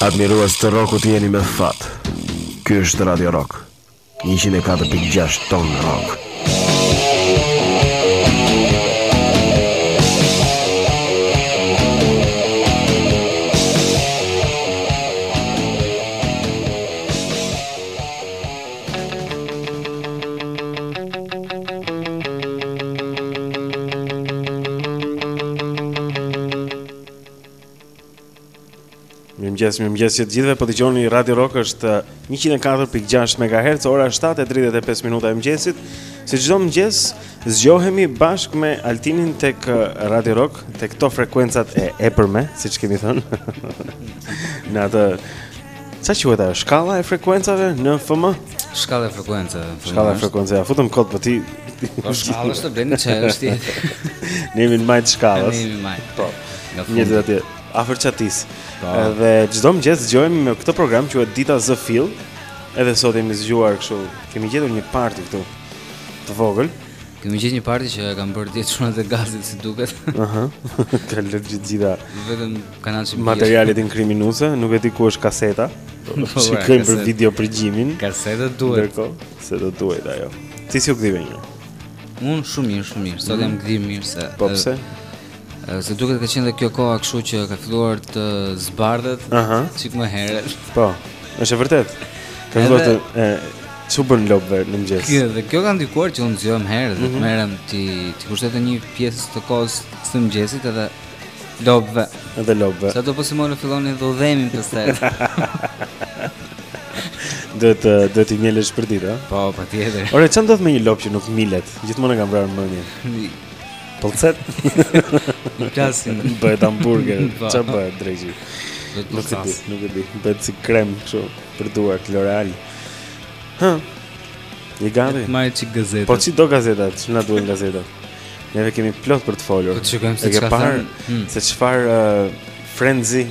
Admirues të rockut jeni me fat. Ky është Radio Rock. 104.6 ton rock. Mirëmëngjes, mirëmëngjes të gjithëve. Po dëgjoni Radio Rock është 104.6 uh, MHz, ora 7:35 minuta e mëngjesit. Si çdo mëngjes, zgjohemi bashkë me Altinin tek uh, Radio Rock, tek këto frekuencat e epërme, siç kemi thënë. Në atë Sa quhet ajo shkalla e frekuencave në FM? Shkalla e frekuencave. Shkalla e frekuencave. Ia fute kot dhe ti. Po shkalla është bërë çështje. Ne vijmë te shkallës. Ne vijmë. Po. Nga fundi. Jemi te afër çatisë. Po. Edhe çdo mëngjes dëgjojmë në këtë program quhet Dita Zë Fill. Edhe sot jemi zgjuar kështu. Kemi gjetur një parti këtu të vogël. Kemi gjetur një parti që e kanë bërë ditë shumë të gazit si duket. Aha. Ka lënë gjitha. Vetëm Materialet inkriminuese, nuk e di ku është kaseta. Po, Shikoj për video përgjimin. Kaseta duhet. Kërko, se do duhet ajo. Ti si u gdhive njëherë? Unë shumë mirë, shumë mirë. Sot mhm. jam gdhirë mirë se. Po pse? Si duket ka qenë dhe kjo koha kështu që ka filluar të zbardhet çik më herët. Po. Është e vërtetë. Ka filluar të Super lopë në mëngjes. Kjo dhe kjo ka ndikuar që unë të zgjohem herët, mm -hmm. merrem t'i t'i kushtoj një pjesë të kohës së mëngjesit edhe Lopëve. Edhe lopëve. Sado po s'i mole fillojnë të dhembin. Do të do të mjelësh përditë, a? Po, patjetër. Ore, ça ndodh me një lopë që nuk milet. Gjithmonë e kam vrarë mendjen. Pëlcet. Plasin bëhet hamburger. Po. Çfarë bëhet dreqi? Nuk e di, nuk e di. Bëhet si krem kështu për duart L'Oreal. Hë. Je gati? Merr çik gazetë. Po ç'i do gazetat? Ç'na duhen gazetat? Neve kemi plot për të folur. Po të shikojmë se çfarë ka bërë, hmm. se çfarë uh, frenzi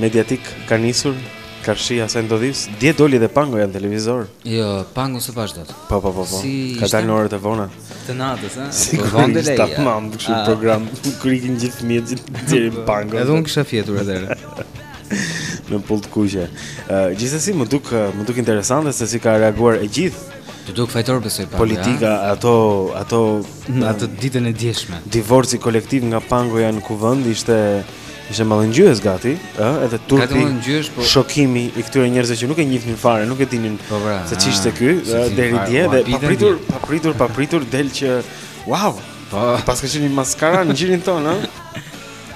mediatik ka nisur karshi asaj ndodhisë. Dje doli edhe Pangoja në televizor. Jo, Pangon s'e pashë dot. Po po po po. Se ka dalë në orët e vona. Të natës, ha. Se po vonë lejohet. Stop mam, kështu ah. program. Kur ikin gjithë fëmijët gjithë del po, Pango. Edhe unë kisha fjetur atëherë. me pullë të kuqe. Uh, gjithsesi më duk më duk interesante se si ka reaguar e gjithë Të duket fajtor besoj pa. Politika ato ato në atë ditën e djeshme. Divorci kolektiv nga Pangoja në kuvend ishte ishte mallëngjyes gati, ë, edhe turpi. Po... Shokimi i këtyre njerëzve që nuk e njihnin fare, nuk e dinin po, pra, se ç'ishte ky, deri dje dhe papritur, papritur, papritur del që wow. Po, paska qenë maskara në gjirin tonë, ë.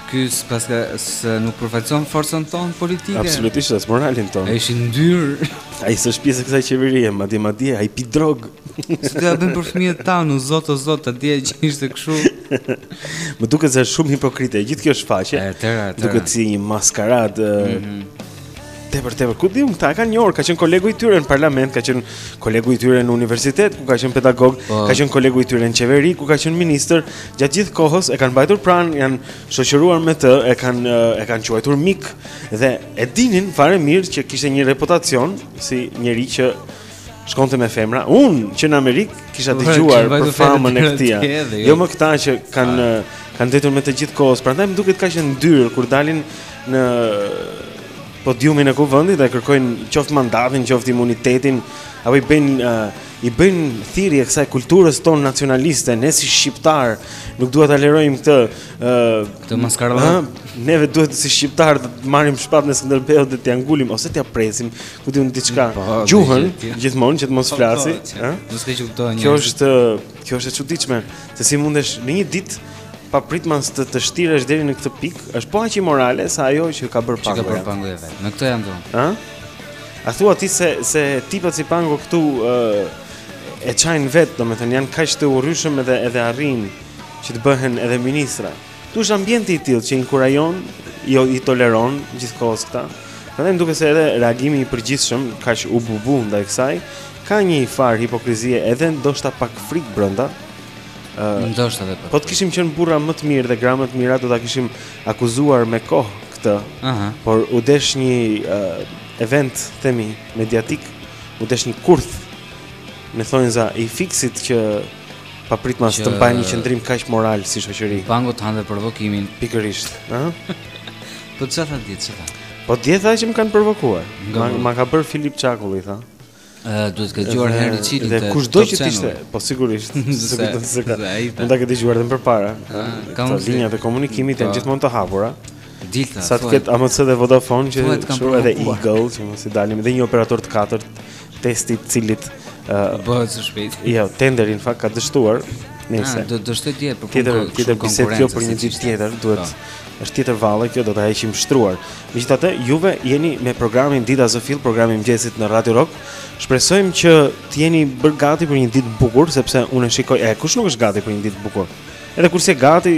Ky paska se nuk përfaqëson forcën tonë politike. Absolutisht as moralin tonë. Ai është i ndyrë. Ai s'është pjesë e kësaj qeverie, madje madje ai pi drogë. Si të bën për fëmijët tanë, o zot o zot, ta dije që ishte kështu. Më duket se është shumë hipokrite, gjithë kjo shfaqje. Atëra, atëra. Duket si një maskaradë. Mm -hmm. Tepër, tepër, ku di unë këta, kanë një orë, ka qenë kolegu i tyre në parlament, ka qenë kolegu i tyre në universitet, ku ka qenë pedagog, po. ka qenë kolegu i tyre në qeveri, ku ka qenë ministër, gjatë gjithë kohës e kanë mbajtur pranë, janë shoqëruar me të, e kanë e kanë quajtur mik dhe e dinin fare mirë që kishte një reputacion si njeri që shkonte me femra. Unë që në Amerikë kisha po, dëgjuar për famën e këtij. Jo. jo më këta që kanë kanë ndejtur me të gjithë kohës. Prandaj më duket kaq e ndyrë kur dalin në podiumin e kuvendit dhe kërkojnë qoftë mandatin, qoftë imunitetin, apo i bëjnë uh, i bëjnë thirrje kësaj kulturës tonë nacionaliste, ne si shqiptarë nuk duhet tolerojmë këtë uh, këtë maskaradë. Neve duhet si shqiptarë të marrim shpatën e Skënderbeut dhe t'ia ngulim ose t'ia presim ku di unë diçka po, gjuhën gjithmonë që të mos po, po, flasi, ë? Mos ke kuptuar një. Kjo është kjo është e çuditshme, se si mundesh në një ditë papritmas të të shtiresh deri në këtë pikë, është po aq imorale sa ajo që ka bërë Pango. Që ka bërë Pango vetë. Në këtë jam thënë. Ë? A thua ti se se tipat si Pango këtu ë e çajnë vetë, domethënë janë kaq të urryshëm edhe edhe arrijnë që të bëhen edhe ministra. Këtu është ambienti i tillë që inkurajon, jo i toleron gjithë kohës këta. Prandaj më duket se edhe reagimi i përgjithshëm kaq ububu ndaj kësaj ka një farë hipokrizie edhe ndoshta pak frikë brenda. Ëh, ndoshta edhe pak. Po të kishim qenë burra më të mirë dhe gra më të mira, do ta kishim akuzuar me kohë këtë. Aha. Por u desh një uh, event themi mediatik, u desh një kurth me thonjza i Fiksit që papritmas të mbajnë një qëndrim kaq moral si shoqëri. Pango të hajë provokimin pikërisht, ëh? Po çfarë tha dje çfarë tha? Po dje tha që më kanë provokuar. Ma, ma ka bërë Filip Çakulli tha. Ë duhet të dëgjuar herë çitin të. Dhe kushdo që të ishte, po sigurisht, se do të zë. Mund ta ketë dëgjuar edhe më parë. Ka linjat e komunikimit janë gjithmonë të hapura. Dilta, sa të ketë AMC dhe Vodafone që kështu edhe Eagle, që mos t'i dalim dhe një operator të katërt testi të cilit uh, bëhet së shpejt. Jo, tenderi në fakt ka dështuar. Nëse ah, do të dështoi dje për fund tjetër, tjetër bisedë kjo për një ditë tjetër duhet po. është tjetër valle kjo do ta heqim shtruar. Megjithatë, juve jeni me programin Dita Zë Fill, programin e mëngjesit në Radio Rock. Shpresojmë që të jeni bërë gati për një ditë të bukur sepse unë shikoj, e kush nuk është gati për një ditë të bukur? Edhe kur s'e gati,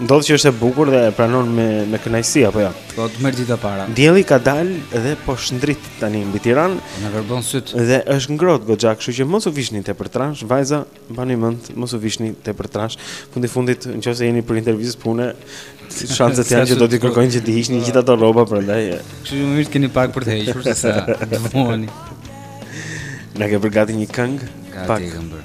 ndodh që është e bukur dhe e pranon me me kënaqësi apo jo. Ja. Po të merr dita para. Dielli ka dal dhe po shndrit tani mbi Tiranë. Po na verbon syt. Dhe është ngrohtë goxha, kështu që mos u vishni tepër trashë, vajza, mbani mend, mos u vishni tepër trashë. Fundi fundit, nëse jeni për intervistë pune, shanset janë që do t'i kërkojnë që t'i hiqni gjithë ato rroba prandaj. Kështu që më mirë keni pak për të hequr se sa të vuani. Na ke përgatit një këngë? Gati pak. këngë.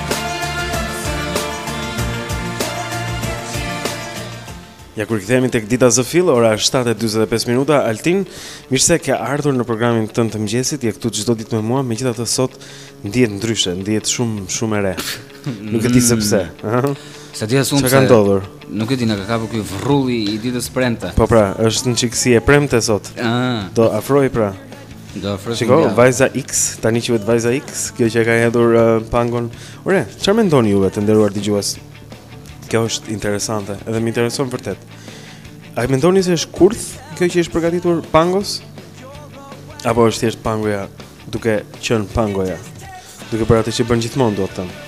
Ja ku rikthehemi tek Dita Zë Fill, ora është 7:45 minuta. Altin, mirë se ke ardhur në programin tënd të mëngjesit. Je këtu çdo ditë me mua, megjithatë sot ndihet ndryshe, ndihet shumë shumë e re. Nuk e di se pse, ha? S'e di as unë ç'ka ndodhur. Nuk e di, na ka kapur ky vrrulli i ditës premte. Po pra, është një çikë si e premte sot. Ëh. Ah. Po afron pra. Po afron. Shiko, vajza X, tani quhet vajza X, kjo që e ka hedhur uh, pangon. Ore, çfarë mendoni juve të nderuar dëgjues? Kjo është interesante, edhe më intereson vërtet. A mendoni se është kurth kjo që i është përgatitur pangos? Apo është thjesht pangoja duke qenë pangoja? Duke bërë atë që bën gjithmonë, domethënë.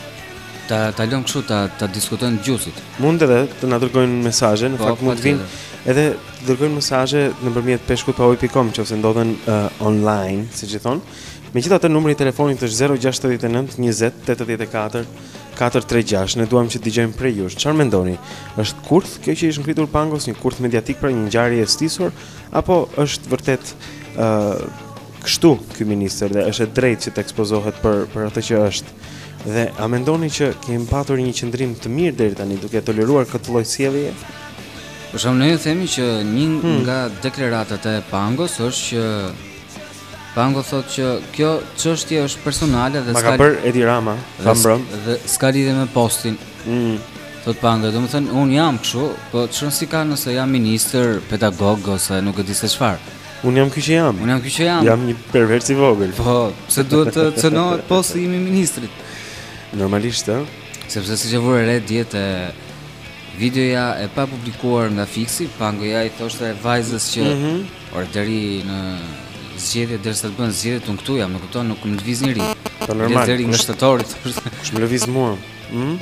Ta ta lëm kështu ta ta diskutojnë dëgjuesit. Mund edhe të na dërgojnë mesazhe, në po, fakt mund të vinë edhe të dërgojnë mesazhe nëpërmjet peshkupauje.com nëse ndodhen uh, online, siç i thon. Megjithatë numri i telefonit është 069 20 84 436. Ne duam që të dëgjojmë prej jush. Çfarë mendoni? Është kurth kjo që i është ngritur Pangos, një kurth mediatik pra një ngjarje e stisur apo është vërtet ë uh, kështu ky ministër dhe është e drejtë që të ekspozohet për për atë që është. Dhe a mendoni që kemi patur një qëndrim të mirë deri tani duke e toleruar këtë lloj sjelljeje? Për shembull ne themi që një hmm. nga deklaratat e Pangos është që Pango thotë që kjo çështje është personale dhe s'ka për Edi Rama, tha mbrëmë dhe s'ka lidhje me postin. Mm. Thot Pango, domethënë un jam kështu, po ç'rëndësi ka nëse jam ministër, pedagog ose nuk e di se çfarë. Unë jam ky që jam. Unë jam ky që jam. Jam një pervers i vogël. Po, pse duhet të cënohet posti i ministrit? Normalisht, ë. Sepse siç e vure re dje te videoja e papublikuar nga Fiksi, Pangoja i thoshte vajzës që mm -hmm. or deri në zgjedhje derisa të bëhen zgjedhjet unë këtu jam, më kupton, nuk më lëviz njeri. Po normal. Deri në shtator. Kush më lëviz mua? Hm?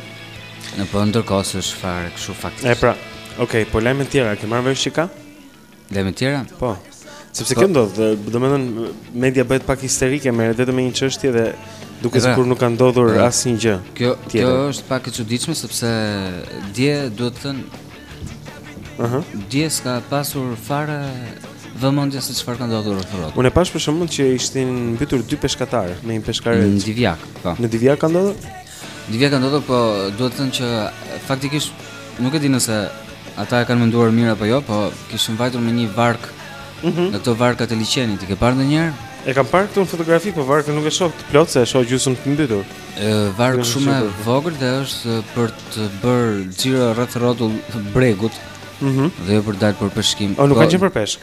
Në po ndërkohë është fare kështu faktikisht. E pra. Okej, okay, po lajme të tjera, ke marrë vesh që ka? Lajme të tjera? Po. Sepse po. kjo ndodh, domethënë media bëhet pak histerike merret vetëm me një çështje dhe duket sikur nuk ka ndodhur asnjë gjë. Kjo tjera. kjo është pak e çuditshme sepse dje duhet të thënë Ëh. Uh -huh. Dje s'ka pasur fare vëmendje se çfarë ka ndodhur në rrotull. Unë e pash për shembull që ishin mbytur dy peshkatarë në një peshkarë. Në Divjakë, po. Në Divjakë ka ndodhur? Divjakë ka ndodhur, po duhet thënë që faktikisht nuk e di nëse ata e kanë menduar mirë apo jo, po kishin vajtur me një varkë. Mm -hmm. Nga këto varkat e liqenit, i ke parë ndonjëherë? E kam parë këtu në fotografi, po varkën nuk e shoh të plotë se e shoh gjysmë të mbytur. Ë varkë shumë e vogël dhe është për të bërë xhiro rreth rrotull bregut. Mhm. Mm dhe jo për të dalë për peshkim. O nuk po, ka qenë për peshk.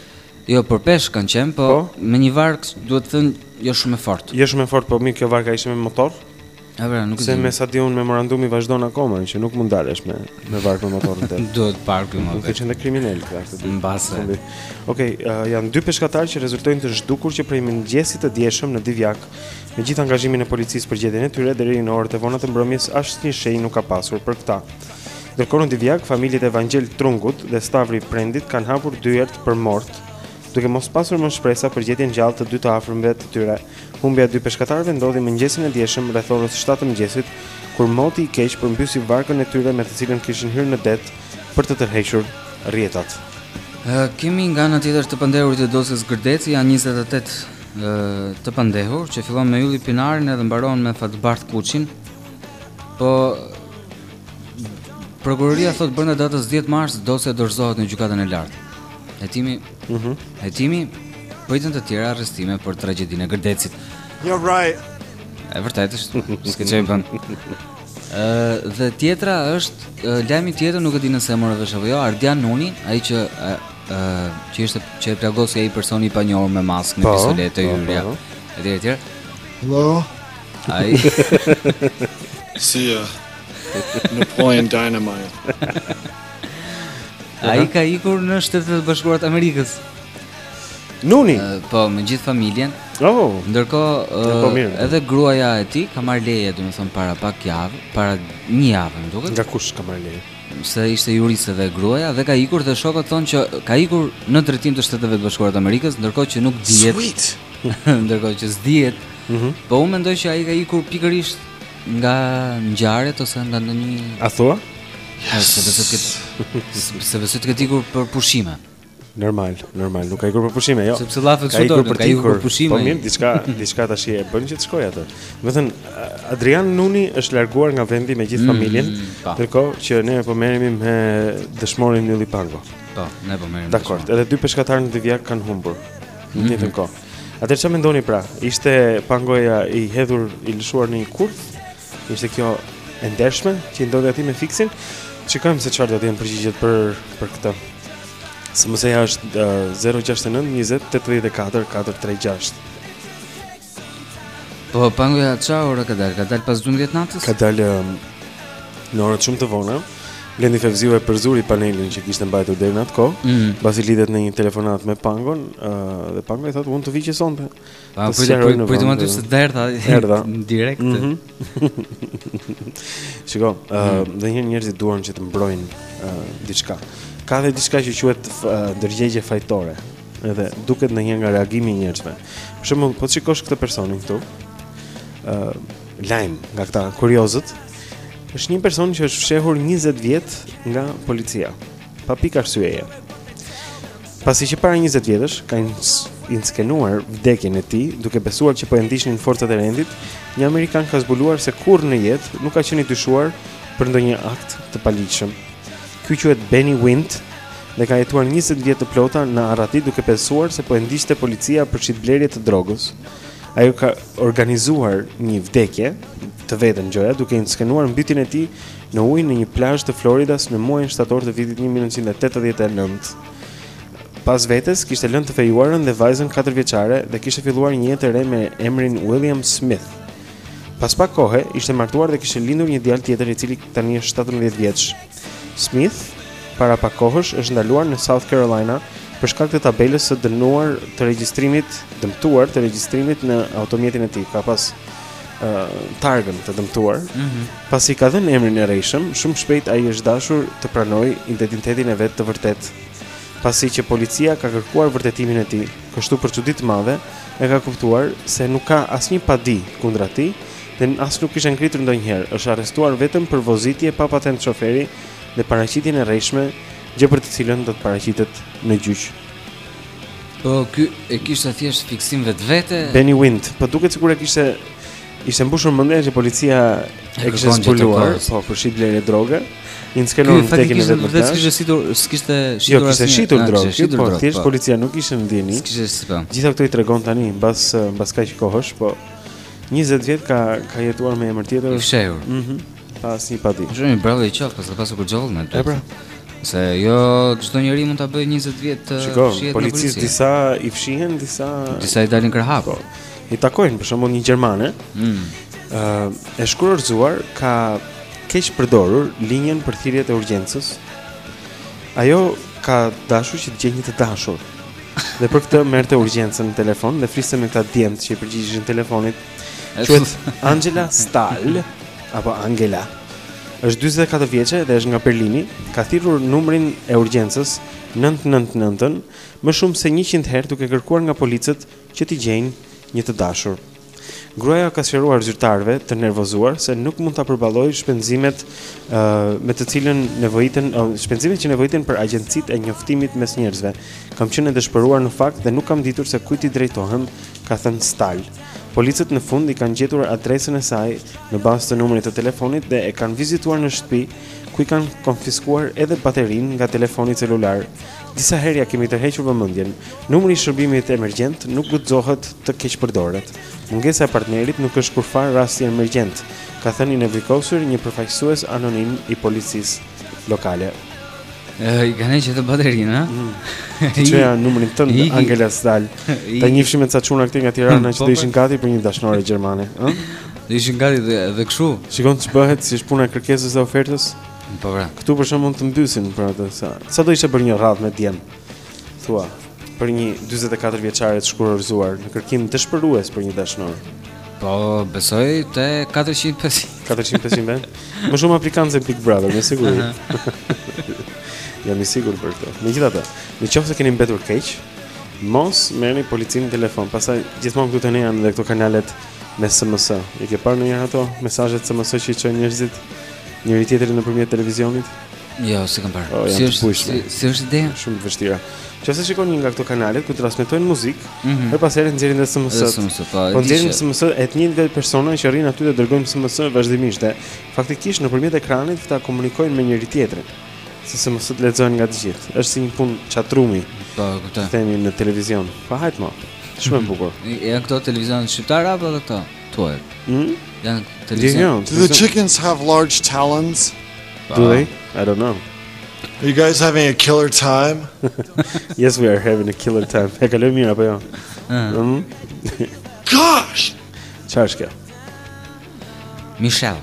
Jo, për peshk kanë qenë, po, po, me një varkë domethënë jo shumë e fortë. Jo shumë e fortë, po mirë kjo varka ishte me motor. A pra, nuk se me sa di unë moratoriumi vazhdon akoma që nuk mund të dalësh me me varkë me motorin tënd. Duhet varkë me motor. Të kenë qenë kriminelë këta këtu. Mbase. Okej, okay, uh, janë dy peshkatarë që rezultojnë të zhdukur që prej mëngjesit të djeshëm në Divjakë. Me gjithë angazhimin e policisë për gjetjen e tyre deri në orët e vona të mbrëmjes asnjë shenjë nuk ka pasur për këta. Ndërkohë në Divjakë, familjet e Vangjel Trungut dhe Stavri Prendit kanë hapur dyert për mort, duke mos pasur më shpresa për gjetjen gjallë të dy të afërmve të tyre. Humbja e dy peshkatarëve ndodhi mëngjesin e djeshëm rreth orës shtatë të mëngjesit, kur moti i keq përmbysi varkën e tyre me të cilën kishin hyrë në det për të tërhequr rrjetat. Kemi nga ana tjetër të pandehurit e dosjes Gërdeci, janë 28 të pandehur, që fillon me Ylli Pinarin edhe mbaron me Fatbardh Kuçin. Po Prokuroria thotë brenda datës 10 mars dosja dorëzohet në gjykatën e lartë. Hetimi Mhm. Hetimi priten të tjera arrestime për tragjedinë e Gërdecit. Jo vraj. E vërtetë është, s'ke ça i bën. Ë dhe tjetra është lajmi tjetër, nuk e di nëse e more vesh apo jo, Ardian Nuni, ai që ë që ishte që e plagosi ai personi i panjohur me maskë me po, pistoletë të po, hyrja. Po. Etj etj. Hello. Ai. Si ja. Në point dynamite. Ai ka ikur në Shtetet e Bashkuara të Amerikës Nuni uh, Po, me gjithë familjen oh. Ndërkohë, uh, ja, po edhe gruaja e tij Ka marrë leje, domethënë, para pak javë Para një javë, më duket Nga kush ka marrë leje? Se ishte juriste edhe gruaja Dhe ka ikur dhe shokët thonë që Ka ikur në drejtim të Shteteve të Bashkuara të Amerikës Ndërkohë që nuk dihet S'dihet Ndërkohë që s'dihet mm -hmm. Po, unë mendoj që ai ka ikur pikërisht Nga ngjarjet ose nga ndonjë A thua? Ja, s'e besoj të ketë s'e besoj të ketë ikur për pushime. Normal, normal, nuk ka ikur për pushime, jo. Sepse llafet kështu do, ka ikur për pushime. Po mirë, diçka, diçka tash e bën që të shkojë atje. Domethënë, Adrian Nuni është larguar nga vendi me gjithë mm, familjen, ndërkohë që ne po merremi me dëshmorin Ylli Pango. Po, ne po merremi. Dakord, edhe dy peshkatarë në Divjakë kanë humbur. Në mm. të njëjtën kohë. Atëherë çfarë mendoni pra? Ishte Pangoja i hedhur i lëshuar në një kurth? Ishte kjo e ndershme që i ndodhi atij me Fiksin? Shikojmë se çfarë do të jenë përgjigjet për për këtë. SMS-ja është uh, 069 20 84 436 Po, Pangoja ça ore ka dalë? Ka dalë pas 12 të natës? Ka dalë um, në orët shumë të vona Blendi Fevziu e përzuri panelin që kishte mbajtur deri në atë kohë, mm -hmm. pasi lidhet në një telefonatë me Pangon, uh, dhe Pangoja i thotë unë të vij që sonte. Po po të po të mund të se derdha erdha direkt. Mm -hmm. Shiko, uh, mm -hmm. edhe njerëzit duan që të mbrojnë uh, diçka. Ka edhe diçka që quhet uh, ndërgjegje fajtore. Edhe duket në një nga reagimi i njerëzve. Për shembull, po të shikosh këtë personin këtu. ë uh, lajm nga këta kuriozet, Është një person që është fshehur 20 vjet nga policia, pa pikë arsyeje. Pasi që para 20 vjetësh ka inskenuar vdekjen e tij, duke besuar që po e ndiqnin forcat e rendit, një amerikan ka zbuluar se kurrë në jetë nuk ka qenë i dyshuar për ndonjë akt të paligjshëm. Ky quhet Benny Wint dhe ka jetuar 20 vjet të plota në arrati duke besuar se po e ndiqte policia për shitblerje të drogës. Ajo ka organizuar një vdekje të vetën gjoja duke inskenuar mbytjen e tij në ujë në një plazh të Floridas në muajin shtator të vitit 1989. Pas vetes kishte lënë të fejuarën dhe vajzën katërvjeçare dhe kishte filluar një jetë të re me emrin William Smith. Pas pak kohe ishte martuar dhe kishte lindur një djalë tjetër i cili tani është 17 vjeç. Smith para pak kohësh është ndaluar në South Carolina për shkak të tabelës së dënuar të regjistrimit, dëmtuar të regjistrimit në automjetin e tij, ka pas uh, targën të dëmtuar. Mm -hmm. Pasi ka dhënë emrin e rrejshëm, shumë shpejt ai është dashur të pranojë identitetin e vet të vërtetë. Pasi që policia ka kërkuar vërtetimin e tij, kështu për çudi të madhe, e ka kuptuar se nuk ka asnjë padi kundra tij Dhe as nuk kishte ngritur ndonjëherë, është arrestuar vetëm për vozitje pa patent shoferi dhe paraqitjen e rrejshme, gjë për të cilën do të paraqitet në gjyq. Po ky e kishte thjesht fiksim vetvete. Benny Wint, po duket sikur e kishte ishte mbushur mendja që policia e kishte zbuluar, po për shitblerje droge. Një skenon të tekin vetëm. Vetë kishte shitur, s'kishte shitur. Jo, kishte shitur droge, po thjesht po. policia nuk ishte në dijeni. S'kishte si po. Gjitha këto i tregon tani mbas mbas kaq kohësh, po 20 vjet ka ka jetuar me emër tjetër. I fshehur. Mhm. Pa asnjë padi. Ju jeni bravo i qoftë, pas ka pasur kur gjollën atë. E pra. Se jo çdo njeri mund ta bëjë 20 vjet të fshihet në polici. Shikoj, policisë disa i fshihen, disa disa i dalin krahap. Po. I takojnë për shembull një gjermane. Mhm. Ë, e shkurorzuar ka keqpërdorur linjën për thirrjet e urgjencës. Ajo ka dashur që të gjejë një të dashur. Dhe për këtë merrte urgjencën në telefon dhe fliste me këta djemtë që i përgjigjeshin telefonit. Quhet Angela Stahl apo Angela. Është 44 vjeçe dhe është nga Berlini, ka thirrur numrin e urgjencës 999-ën më shumë se 100 herë duke kërkuar nga policët që t'i gjejnë një të dashur. Gruaja ka sqaruar zyrtarëve të nervozuar se nuk mund ta përballojë shpenzimet me të cilën nevojiten shpenzimet që nevojiten për agjencitë e njoftimit mes njerëzve. Kam qenë e dëshpëruar në fakt dhe nuk kam ditur se kujt t'i drejtohem, ka thënë Stahl. Policët në fund i kanë gjetur adresën e saj në bazë të numrit të telefonit dhe e kanë vizituar në shtëpi, ku i kanë konfiskuar edhe baterinë nga telefoni celular. Disa herë ia kemi tërhequr vëmendjen, Numri i shërbimit emergjent nuk guxohet të keqpërdoret. Mungesa e partnerit nuk është kurrfarë rasti emergjent, ka thënë i nevrikosur një përfaqësues anonim i policisë lokale. I kanë heq baterinë, ha? Mm. Të kisha numrin tënd, Angela Stal Ta njoftoja me ca çuna këtu nga Tirana që po, të ishin po. gati për një dashnore gjermane Të ishin gati dhe, dhe këshu Shiko ç'bëhet si është puna kërkesës dhe ofertës Po pra Këtu për shembull mund të mbysin për atë sa Sa do ishte për një radhë me djem thua për një 44 vjeçare të shkurorëzuar në kërkim dëshpërues për një dashnor. Po, besoj te 450. 450 bën. Më shumë aplikancë se Big Brother, me siguri. Jam i sigurt për këtë. Megjithatë, në qoftë se keni mbetur keq, mos merrni policin në telefon. Pastaj gjithmonë këtu te ne janë edhe këto kanalet me SMS. I ke parë ndonjëherë ato mesazhet SMS që i çojnë njerëzit njëri-tjetrit nëpërmjet televizionit? Jo, s'i kam parë. Oh, si është si, si është ideja? Shumë e vështirë. Nëse shikon një nga këto kanale ku transmetojnë muzikë, mm -hmm. her pas herë nxjerrin dhe SMS. Po, po nxjerrin SMS e të njëjtëve persona që rrinë aty dhe dërgojnë SMS vazhdimisht. Dhe faktikisht nëpërmjet ekranit këta komunikojnë me njëri tjetrin. Se SMS-të lexohen nga të gjithë. Është si një punë çatrumi. Po, kuptoj. Themi në televizion. Po hajt më. Shumë e bukur. Janë këto televizionet shqiptare apo këto? Tuaj. Mhm. Janë televizionet. Do the chickens have large talons? Do they? I don't know. Are you guys having a killer time? yes, we are having a killer time. E kalojmë mirë apo jo? Ëh. Mm. Gosh. Çfarë është kjo? Michelle.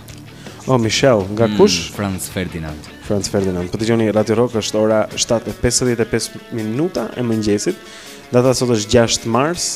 Oh, Michelle, nga mm, kush? Franz Ferdinand. Franz Ferdinand. Po dëgjoni Radio Rock është ora 7:55 minuta e mëngjesit. Data sot është 6 mars.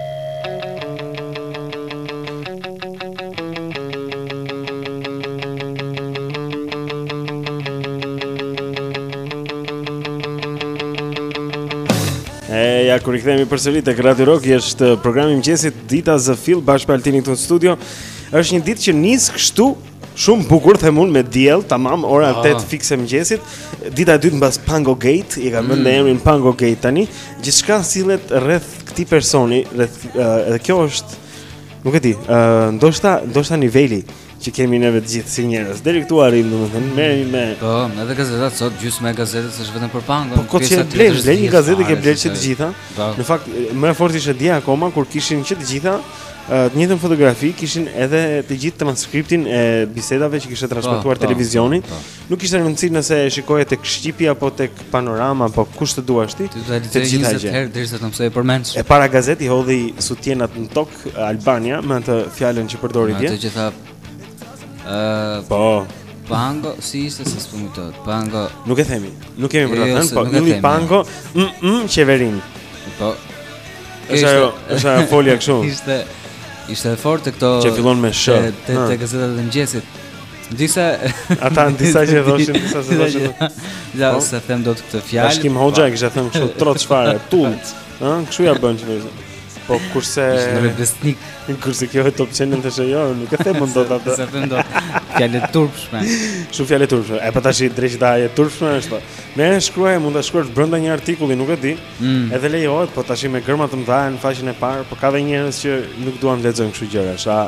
ku rikthehemi përsëri tek Radio Rock, është uh, programi i mëngjesit Dita Zë Fill bashkë me Altinin këtu në studio. Është një ditë që nis kështu Shumë bukur them unë me diell, tamam ora 8 ah. fiks e mëngjesit. Dita e dytë mbas Pango Gate, i kanë vënë mm. emrin Pango Gate tani. Gjithçka sillet rreth këtij personi, rreth uh, edhe kjo është nuk e di, ë uh, ndoshta ndoshta niveli që kemi neve të gjithë si njerëz. Deri këtu arrijmë domethënë, merremi me Po, edhe gazetat sot gjysmë e gazetës është vetëm për Pangon. Po kot që blen, blen një gazetë ke blerë të gjitha. Në fakt më e fortë ishte dje akoma kur kishin që të gjitha të njëjtën fotografi kishin edhe të gjithë transkriptin e bisedave që kishte transmetuar po, po, televizioni. Po, Nuk kishte rëndësi nëse e shikoje tek shqipi apo tek panorama apo kush të duash ti. Të gjitha një gjë. Herë derisa ta mësoje përmendsh. E pe "Gazetari hodhi sutjenat në tokë" Albania me atë fjalën që përdori dje. Të gjitha Ëh, po. Pango, si ishte se s'po më kujtohet. Pango. Nuk e themi. Nuk kemi për ta jo, thënë, po Ylli Pango, mm, mm, qeverinë. Po. Është ajo, është ajo folja kështu. Ishte ishte e fortë këto që fillon me sh. Te te gazetat e mëngjesit. Disa ata disa që thoshin, disa s'e thoshin. Ja, po. s'e them dot këtë fjalë. Bashkim Hoxha e kishte thënë kështu troç fare, tull. Ëh, kshu ia bën fare. Po kurse në besnik, kurse kjo e Top Channel-it thoshte jo, nuk e them më dot atë. S'e them dot. Fjalë turpshme. Shumë fjalë e turpshme. E po ka të drejtë ta, e turpshme është. Me e shkru mund ta shkruash brenda një artikulli, nuk e di. Mm. Edhe lejohet, po tash me gërma të mëdha në faqen e parë, po ka dhe njerëz që nuk duan të lexojnë kështu gjëra. Se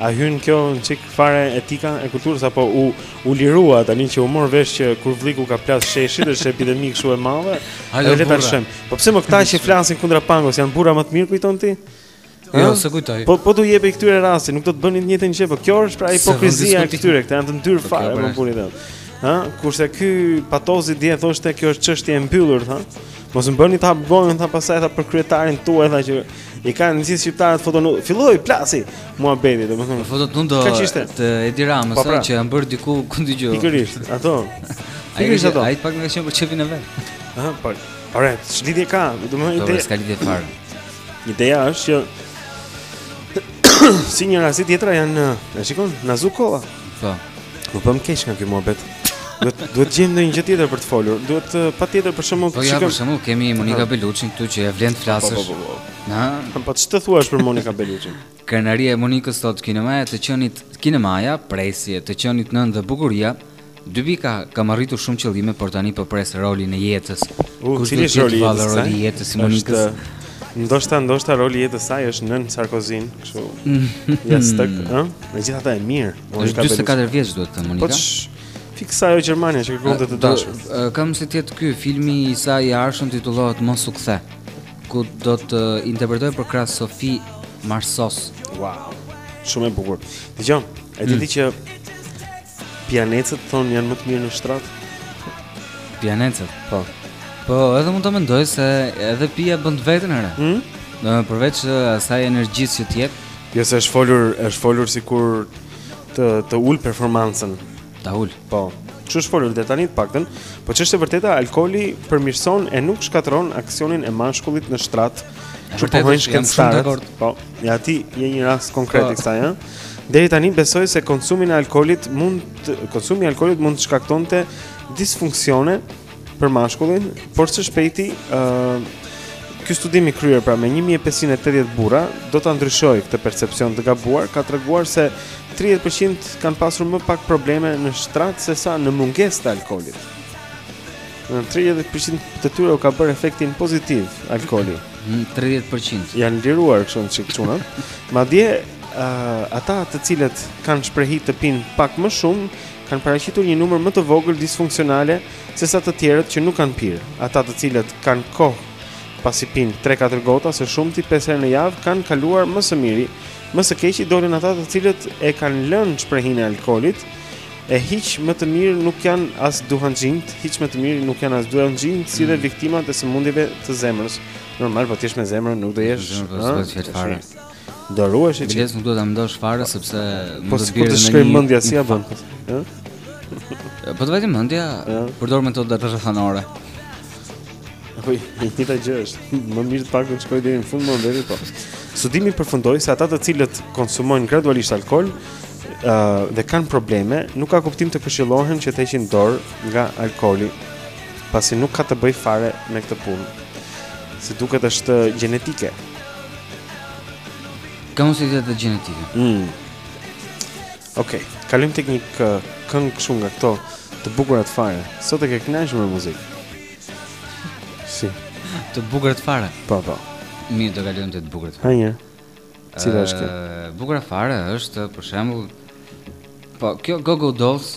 a hyn kjo çik fare etika e kulturës apo u u lirua tani që u mor vesh që kurvëlliku ka plas sheshit është epidemi kështu e madhe. Hajde le ta shojmë. Po pse më këta që flasin kundra Pangos janë burra më të mirë kujton ti? Jo, s'e kujtoj. Po po t'u jepej këtyre rasti, nuk do të bënin të njëjtën gjë, po kjo është pra hipokrizia e këtyre, këta janë të ndyrë okay, fare më burin vetë. Ha, kurse ky Patozi dje thoshte kjo është çështje e mbyllur, ha. Mos më bëni të hap gojën tha pastaj tha për kryetarin tuaj tha që i kanë nxjerrë shqiptarët foto nudo filloi plasi muhabeti domethënë foto nudo të Edi Ramës po, pra. që janë bërë diku ku dëgjoj pikërisht ato pikërisht ato ai pak më kanë për qejfin e vet ha po ore ç'lidhje ka domethënë ide s'ka lidhje fare ideja është që si një rasti tjetër janë e shikon Nazukova Po. Nuk bëjmë keq nga ky muhabet. Duhet duhet gjejmë ndonjë gjë tjetër për të folur. Duhet eh, patjetër për shembull të shikojmë. Po ja për shembull kemi Monika Beluçin këtu që ia vlen të flasësh. Po po po. po. Na, kam po, po ç'të thuash për Monika Beluçin? Krenaria e Monikës thotë kinemaja të qenit kinemaja, presje të qenit nënë dhe bukuria. Dy pika kam arritur shumë qëllime, por tani po pres rolin e jetës. Kush do të thotë vallë roli i jetës së Monikës? Ndoshta, ndoshta roli i jetës saj është me Sarkozinë, kështu. Ja stak, ë? Megjithatë e mirë. Është 44 vjeç duhet të them Monika. Po fiks sa ajo gjermania që kërkonte të dashur. Kam siklet ky filmi i saj i ardhshëm titullohet Mos u kthe, ku do të interpretojë përkrah Sofi Marsos. Wow. Shumë e bukur. Dëgjomë, e di ti mm. që Pianecët thonë janë më të mirë në shtrat. Pianecët, po. Po, edhe mund të mendoj se edhe pija bën të vetën era. Ëh? Hmm? Në përveç asaj energjisë që të jep. Jo se është folur, është folur sikur të të ul performancën. Ta ul. Po. Kështu është folur deri tani të paktën, po ç'është e vërteta alkooli përmirëson e nuk shkatërron aksionin e mashkullit në shtrat. Kështu pohojnë shkencëtarët. Po, ja ti je një rast konkret i po. kësaj, ëh. Deri tani besohej se konsumi i alkoolit mund të, konsumi i alkoolit mund të shkaktonte disfunksione për mashkullin, por së shpejti ë uh, ky studim i kryer pra me 1580 burra do ta ndryshojë këtë perceptim të gabuar, ka treguar se 30% kanë pasur më pak probleme në shtrat se sa në mungesë të alkoolit. Në 30% të tyre u ka bërë efektin pozitiv alkooli. 30%. Janë liruar kështu një çik çuna. Madje Uh, ata të cilët kanë shprehi të pinë pak më shumë, kanë paraqitur një numër më të vogël disfunksionesh se sa të tjerët që nuk kanë pirë. Ata të cilët kanë kohë pas kohe pinë 3-4 gota së shumti 5 herë në javë kanë kaluar më së miri. Më së keqi dolën ata të cilët e kanë lënë shprehinë e alkoolit. E hiç më të mirë nuk janë as duhanxhinjtë, hiç më të mirë nuk janë as duhanxhinjtë si dhe mm. viktimat e sëmundjeve të zemrës. Normal po ti me zemrën nuk do jesh, ëh, fare. Do ruhesh çikë. Biles nuk do ta mendosh fare sepse mund të bjerë në një. Po të shkoj mendja si ia bën. Ëh? Po të vajti mendja, përdor metodat rrethanore. Po e dyta gjë është, më mirë të paktën shkoj deri në fund më vetë po. Studimi përfundoi se ata të cilët konsumojnë gradualisht alkool, ëh, uh, dhe kanë probleme, nuk ka kuptim të këshillohen që të heqin dorë nga alkooli, pasi nuk ka të bëjë fare me këtë punë. Si duket është gjenetike. Ka mundësi të jetë gjenetike. Mm. Okej, okay. kalojmë tek një këngë kështu nga këto të bukurat fare. Sot e ke kënaqshme me muzikë. Si, të bukurat fare. Po, po. Mirë, do kalojmë te të bukurat fare. Hajde. Cila është kjo? Bukura fare është për shembull Po, kjo Goo Goo Dolls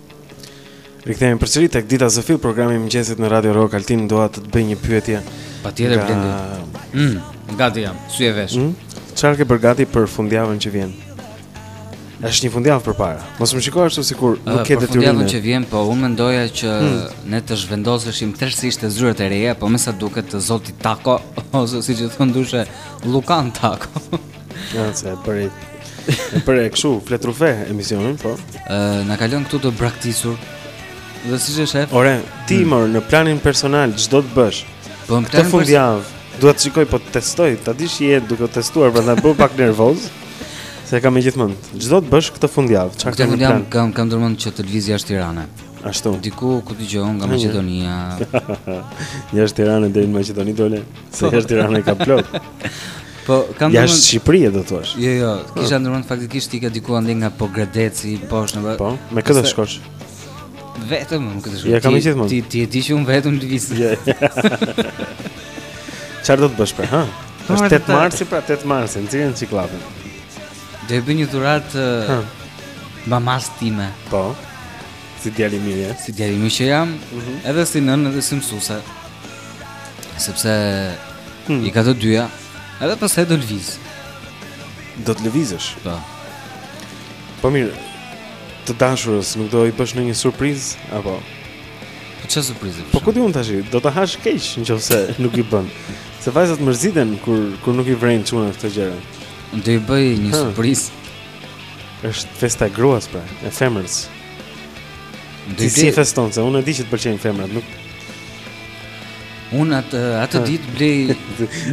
Rikthehemi përsëri tek Dita Zofi, programi i mëngjesit në Radio Rock Altin, dua të të bëj një pyetje. Patjetër nga... Blendi. Mm, gati jam, sy e vesh. Mm? Çfarë ke përgatitur për fundjavën që vjen? Është një fundjavë përpara. Mos më shikoj ashtu sikur nuk uh, ke detyrime. Për fundjavën që vjen, po unë mendoja që mm. ne të zhvendoseshim tërësisht te zyrat e reja, po me sa duket zoti Tako ose siç e thonë ndryshe Lukan Tako. Ja, se e bëri. E bëri kështu, fletrufe emisionin, po. Ë, na ka lënë këtu të braktisur. Dhe siç e sheh, Ore, ti hmm. mor në planin personal ç'do të bësh. Po në këtë fundjavë dua të shikoj po të testoj, ta dish jam duke të testuar, prandaj bëhu pak nervoz. S'e kam gjithë mendjen. Ç'do të bësh këtë fundjavë, çka ke në plan? Kam kam ndërmend që të lëviz jashtë Tirane. Ashtu. Diku ku di unë nga Maqedonia. Jashtë Tirane deri në Maqedoni dole. Se jashtë Tirane ka plot. Po, kam ndërmend. Jashtë Shqipërisë do thua. Jo, jo, kisha ndërmend faktikisht të iki diku andej nga Pogradeci, poshtë në. Po, me kë do shkosh. Vetëm me kë do shkosh. Ja kam gjithmonë. Ti ti e di që unë vetëm lëviz. Jo. Çfarë do të bësh për, ha? Po, është 8 marsi, pra 8 marsi, në cilin ciklapin. Do i bëj një dhuratë uh, mamasë time. Po. Si djalë i mirë je. Si djalë i mirë që jam, mm -hmm. edhe si nënë edhe si mësuese. Sepse hmm. i ka të dyja, edhe pastaj do lëviz. Do të lëvizësh? Po. Po mirë. Të dashurës, nuk do i bësh ndonjë surprizë apo? Po ça surprizë? Po ku di unë tash, do ta hash keq nqoftëse nuk i bën. Se vajzat mërziten kur kur nuk i vërejnë çunat këto gjëra. Do i bëj një surprizë. Është festa e gruas pra, e femrës. Ti si e feston se unë e di që të pëlqejnë femrat, nuk Unë atë atë ditë blej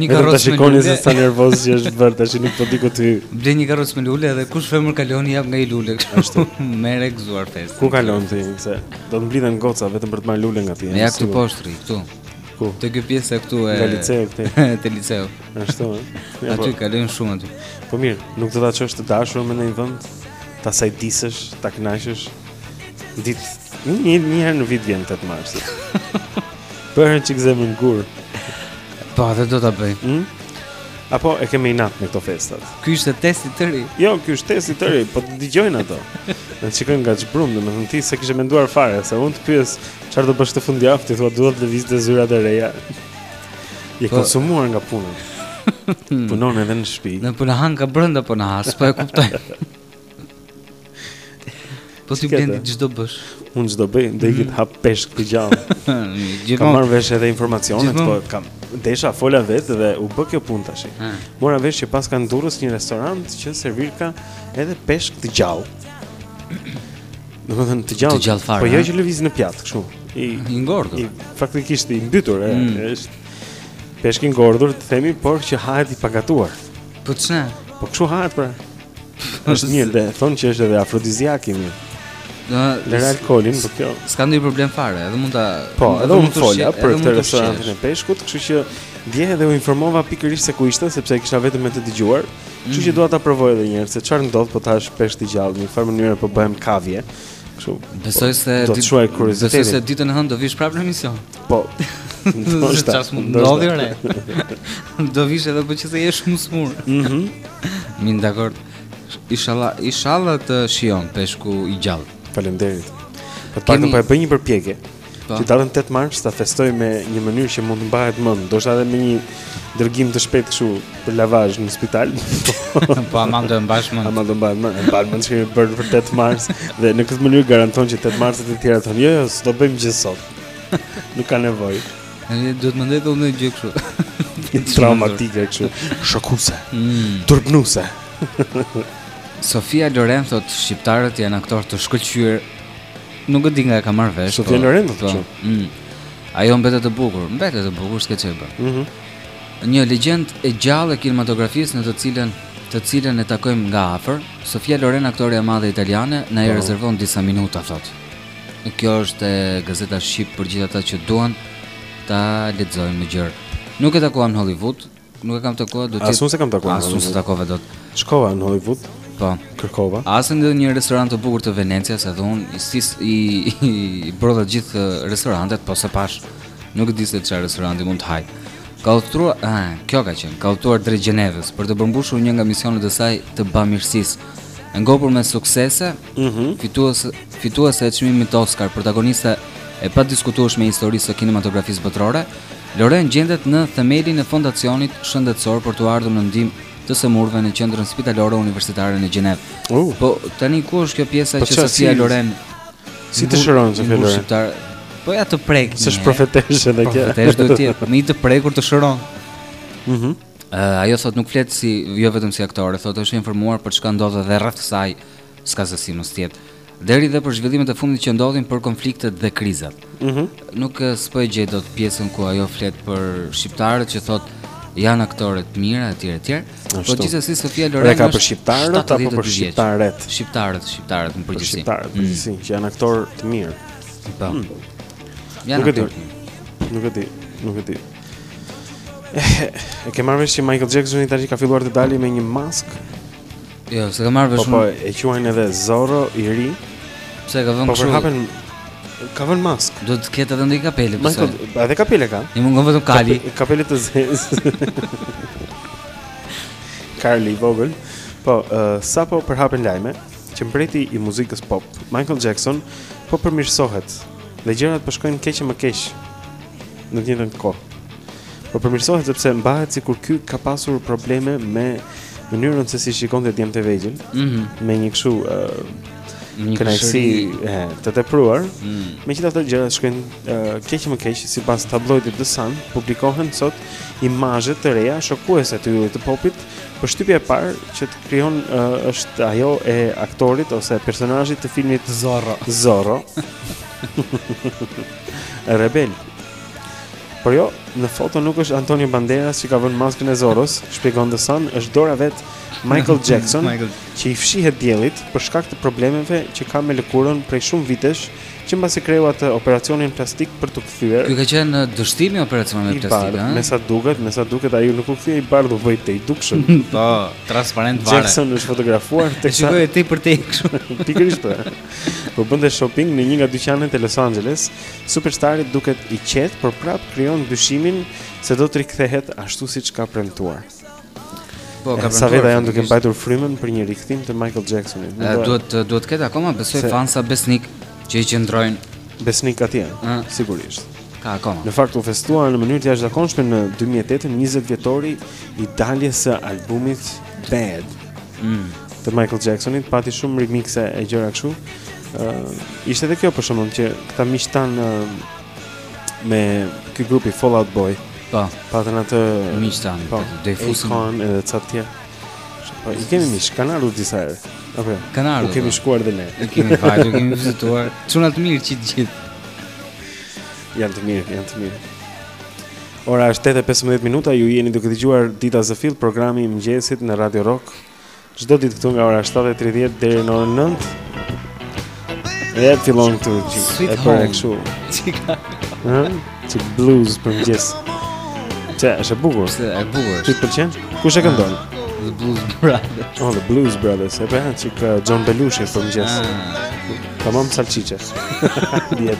një karrocë me lule. Ta shikoni se sa nervoz që është bërë tash nuk po di ku ti. Blej një karrocë me lule dhe kush femër kalon i jap nga një lule. Ashtu. Merre gëzuar festën. Ku kalon ti se do të mblidhen goca vetëm për të marrë lule nga ti. Ja këtu poshtë rri këtu. Ku? Te kjo pjesa këtu e Nga liceu këtu. Te liceu. Ashtu, ëh. Eh? Aty po, kalojnë shumë aty. Po mirë, nuk do ta çosh të dashurën në ndonjë vend, ta sajdisësh, ta kënaqësh. Dit, një një herë në vit vjen 8 mars. Po e ke zemrën gur. Po, atë do ta bëj. Ëh. Hm? Apo e kemi inat me këto festat. Ky është testi i tërë. Jo, ky është testi i tërë, po të dëgjojnë ato. Ne shikojmë nga ç'brumë, domethënë ti s'e kishe menduar fare se unë të pyes çfarë do bësh në fundjavë, ti thua duhet të lëviz te zyrat e reja. Je e konsumuar nga puna. Punon edhe në shtëpi. Në punë han ka brenda po na has, po e kuptoj. Po si bën ti ç'do bësh? Unë ç'do bëj, do iki të mm. ha peshk të gjallë. Kam marrë vesh edhe informacionet, po kam desha fola vetë dhe u bë kjo punë tashi. Mora vesh që paska në Durrës një restorant që servirka edhe peshk të gjallë. Domethënë të gjallë. Të gjallë fare. Po jo që lëviz në pjatë kështu. I i ngordhur. I faktikisht i mbytur, mm. është peshk i ngordhur, të themi, por që hahet i pagatuar. Po çfarë? Po kështu hahet pra. Është mirë dhe thonë që është edhe afrodiziak i mirë. Do dhe alkoolin, po kjo. S'ka ndonjë problem fare, edhe mund ta Po, edhe mund të folja për këtë restorantin e peshkut, kështu që dje edhe u informova pikërisht se ku ishte, sepse e kisha vetëm me të dëgjuar. Kështu që dua ta provoj edhe një herë se çfarë ndodh po të hash peshk të gjallë, në njëfarë mënyre po bëhem kavje. Kështu. Besoj po, se do të shuaj kuriozitetin. Besoj se ditën e hënë do vish prapë në emision. Po. Po ç'të mund të ndodhë ore. Do vish edhe po që se je shumë sëmurë. Mhm. Mirë dakord. Inshallah, inshallah të shijon peshku i gjallë. Faleminderit. Por të paktën po e bëj një përpjekje. Po. Që datën 8 mars ta festoj në një mënyrë që mund të mbahet mend, ndoshta edhe me një dërgim të shpejtë kështu për lavazh në spital. po ama do ta mbash mend. Ama do ta mbash mend. Mbash mend që bën për 8 mars dhe në këtë mënyrë garanton që 8 marset e tjera të thonë, "Jo, jo, s'do bëjmë gjë sot." Nuk ka nevojë. Ne do të mendoj unë një gjë kështu. Traumatike kështu. Shokuese. Mm. Turbulluese. Sofia Loren thotë shqiptarët janë aktorë të shkëlqyer. Nuk e di nga e ka marrë vesh. Sofia po, Loren thotë. Po, mm. Ajo mbetet e bukur, mbetet e bukur s'ke ç'i bën. Mhm. Mm një legjendë e gjallë e kinematografisë të cilën të cilën e takojmë nga afër, Sofia Loren aktorja e madhe italiane na i po. rezervon disa minuta thotë. Kjo është te gazeta Shqip për gjithë ata që duan ta lexojnë më gjerë. Nuk e takuam në Hollywood, Nuk e kam takuar dot. As unë s'e kam takuar. As unë s'e takova dot. Shkova në Hollywood. Po. Kërkova. As në një restorant të bukur të Venecias, edhe unë, i sis i i, i brodha gjithë restorantet, po s'e pashë. Nuk e di në çfarë restoranti mund të hajë. Ka udhëtuar, ah, kjo ka qenë, ka udhëtuar drejt Gjenevës për të përmbushur një nga misionet e saj të bamirësisë. E ngopur me suksese, Mhm. Fituese fituese e çmimit Oscar, protagoniste e padiskutueshme e historisë së kinematografisë botërore, Loren gjendet në themelin e fondacionit shëndetësor për të ardhur në ndihmë të sëmurëve në qendrën spitalore universitare në Gjenevë. Uh. Po tani ku është kjo pjesa Po që çfarë, Sofia si- Loren Si të shëron se fjalë. shqiptar? Po ja të prek. Se është profeteshe dhe kjo. Profetesh duhet të jetë, me një të prekur të shëron. Mhm. Ë, ajo thot nuk flet si jo vetëm si aktore, thot është informuar për çka ndodh edhe rreth saj. S'ka se si mos të jetë. Deri dhe për zhvillimet e fundit që ndodhin për konfliktet dhe krizat. Ëh. Mm Nuk s'po e gjej dot pjesën ku ajo flet për shqiptarët që thotë janë aktorë të mirë etj etj. Po gjithsesi Sofia Loren është ka për shqiptarët apo për shqiptarët? Shqiptarët, shqiptarët në përgjithësi. Shqiptarët, mm. përgjithësi mm. që janë aktorë të mirë. Po. Mm. Janë nuk e di. Nuk e di, nuk e di. E ke marrë vesh që Michael Jackson-i tani ka filluar të dalë me një maskë Jo, s'e kam marrë vesh. Po po, e quajnë edhe Zorro i ri. Pse ka vënë kështu? Po përhapen ka vënë maskë. Do të ketë edhe ndonjë kapele po se. Po edhe kapele ka. I mungon vetëm kali. Kapele të zezë. Kali i vogël. Po, uh, sapo përhapen lajme, që mbreti i muzikës pop, Michael Jackson, po përmirësohet dhe gjërat po shkojnë keq e më keq në të njëjtën kohë. Po përmirësohet sepse mbahet sikur ky ka pasur probleme me mënyrën se si shikonte djemtë e vegjël, mm -hmm. me një kështu uh, kënaqësi të tepruar. Mm. Megjithatë gjërat shkojnë uh, keq më keq sipas tabloidit The Sun, publikohen sot imazhe të reja shokuese të yllit të popit. Përshtypja e parë që të krijon uh, është ajo e aktorit ose personazhit të filmit Zorro. Zorro. Rebel. Por jo, në foto nuk është Antonio Banderas që ka vënë maskën e Zorros, shpjegon The Sun, është dora vetë Michael Jackson Michael. që i fshihet diellit për shkak të problemeve që ka me lëkurën prej shumë vitesh, që mbasi kreu atë operacionin plastik për t'u kthyer. Ky ka qenë një dështim i operacionit i plastik, bardhë, me a? sa duket, me sa duket ai nuk u kthye i bardhë, u bë i tejdukshëm. Po, transparent fare. Jackson është fotografuar E teksa shikoje tej për tej kështu. pikërisht po. Po bënte shopping në një nga dyqanet e Los Angeles, superstari duket i qetë, por prap krijon dyshimin se do të rikthehet ashtu siç ka premtuar. Po, ka premtuar. Sa veta janë duke mbajtur frymën për një rikthim të Michael Jacksonit. Duhet duhet të ketë akoma besoj se... fansa besnik që i qëndrojnë besnik atij. Ëh, sigurisht. Ka akoma. Në fakt u festua në mënyrë të jashtëzakonshme në 2008, 20 vjetori i daljes së albumit Bad. Mm. Të Michael Jacksonit pati shumë remikse e gjëra kështu. Ë uh, ishte edhe kjo për shembull që këta miqtë tanë uh, me ky grupi Fall Out Boy. Po. Patën atë miqtë tanë, po, Dave Fusin Khan edhe ca të tjerë. Po i kemi miq, kanë ardhur disa herë. Apo. Jo? Kanë ardhur. Nuk kemi po. shkuar dhe ne. Ne kemi vajtur, kemi vizituar. Çuna të mirë që të gjithë. Janë të mirë, janë të mirë. Ora është 8:15 minuta, ju jeni duke dëgjuar Dita Zë Fill, programi i mëngjesit në Radio Rock. Çdo ditë këtu nga ora 7:30 deri në orën 9. Ja fillon këtu një çik. E bëre kështu. Çik. Ëh, çik blues për mëngjes. Çe, është e bukur. Është e bukur. Të pëlqen? Kush e këndon? Ah, the Blues Brothers. Oh, the Blues Brothers. E pra një çik uh, John Belushi për mëngjes. Ah. Tamam salçiçe. Dihet.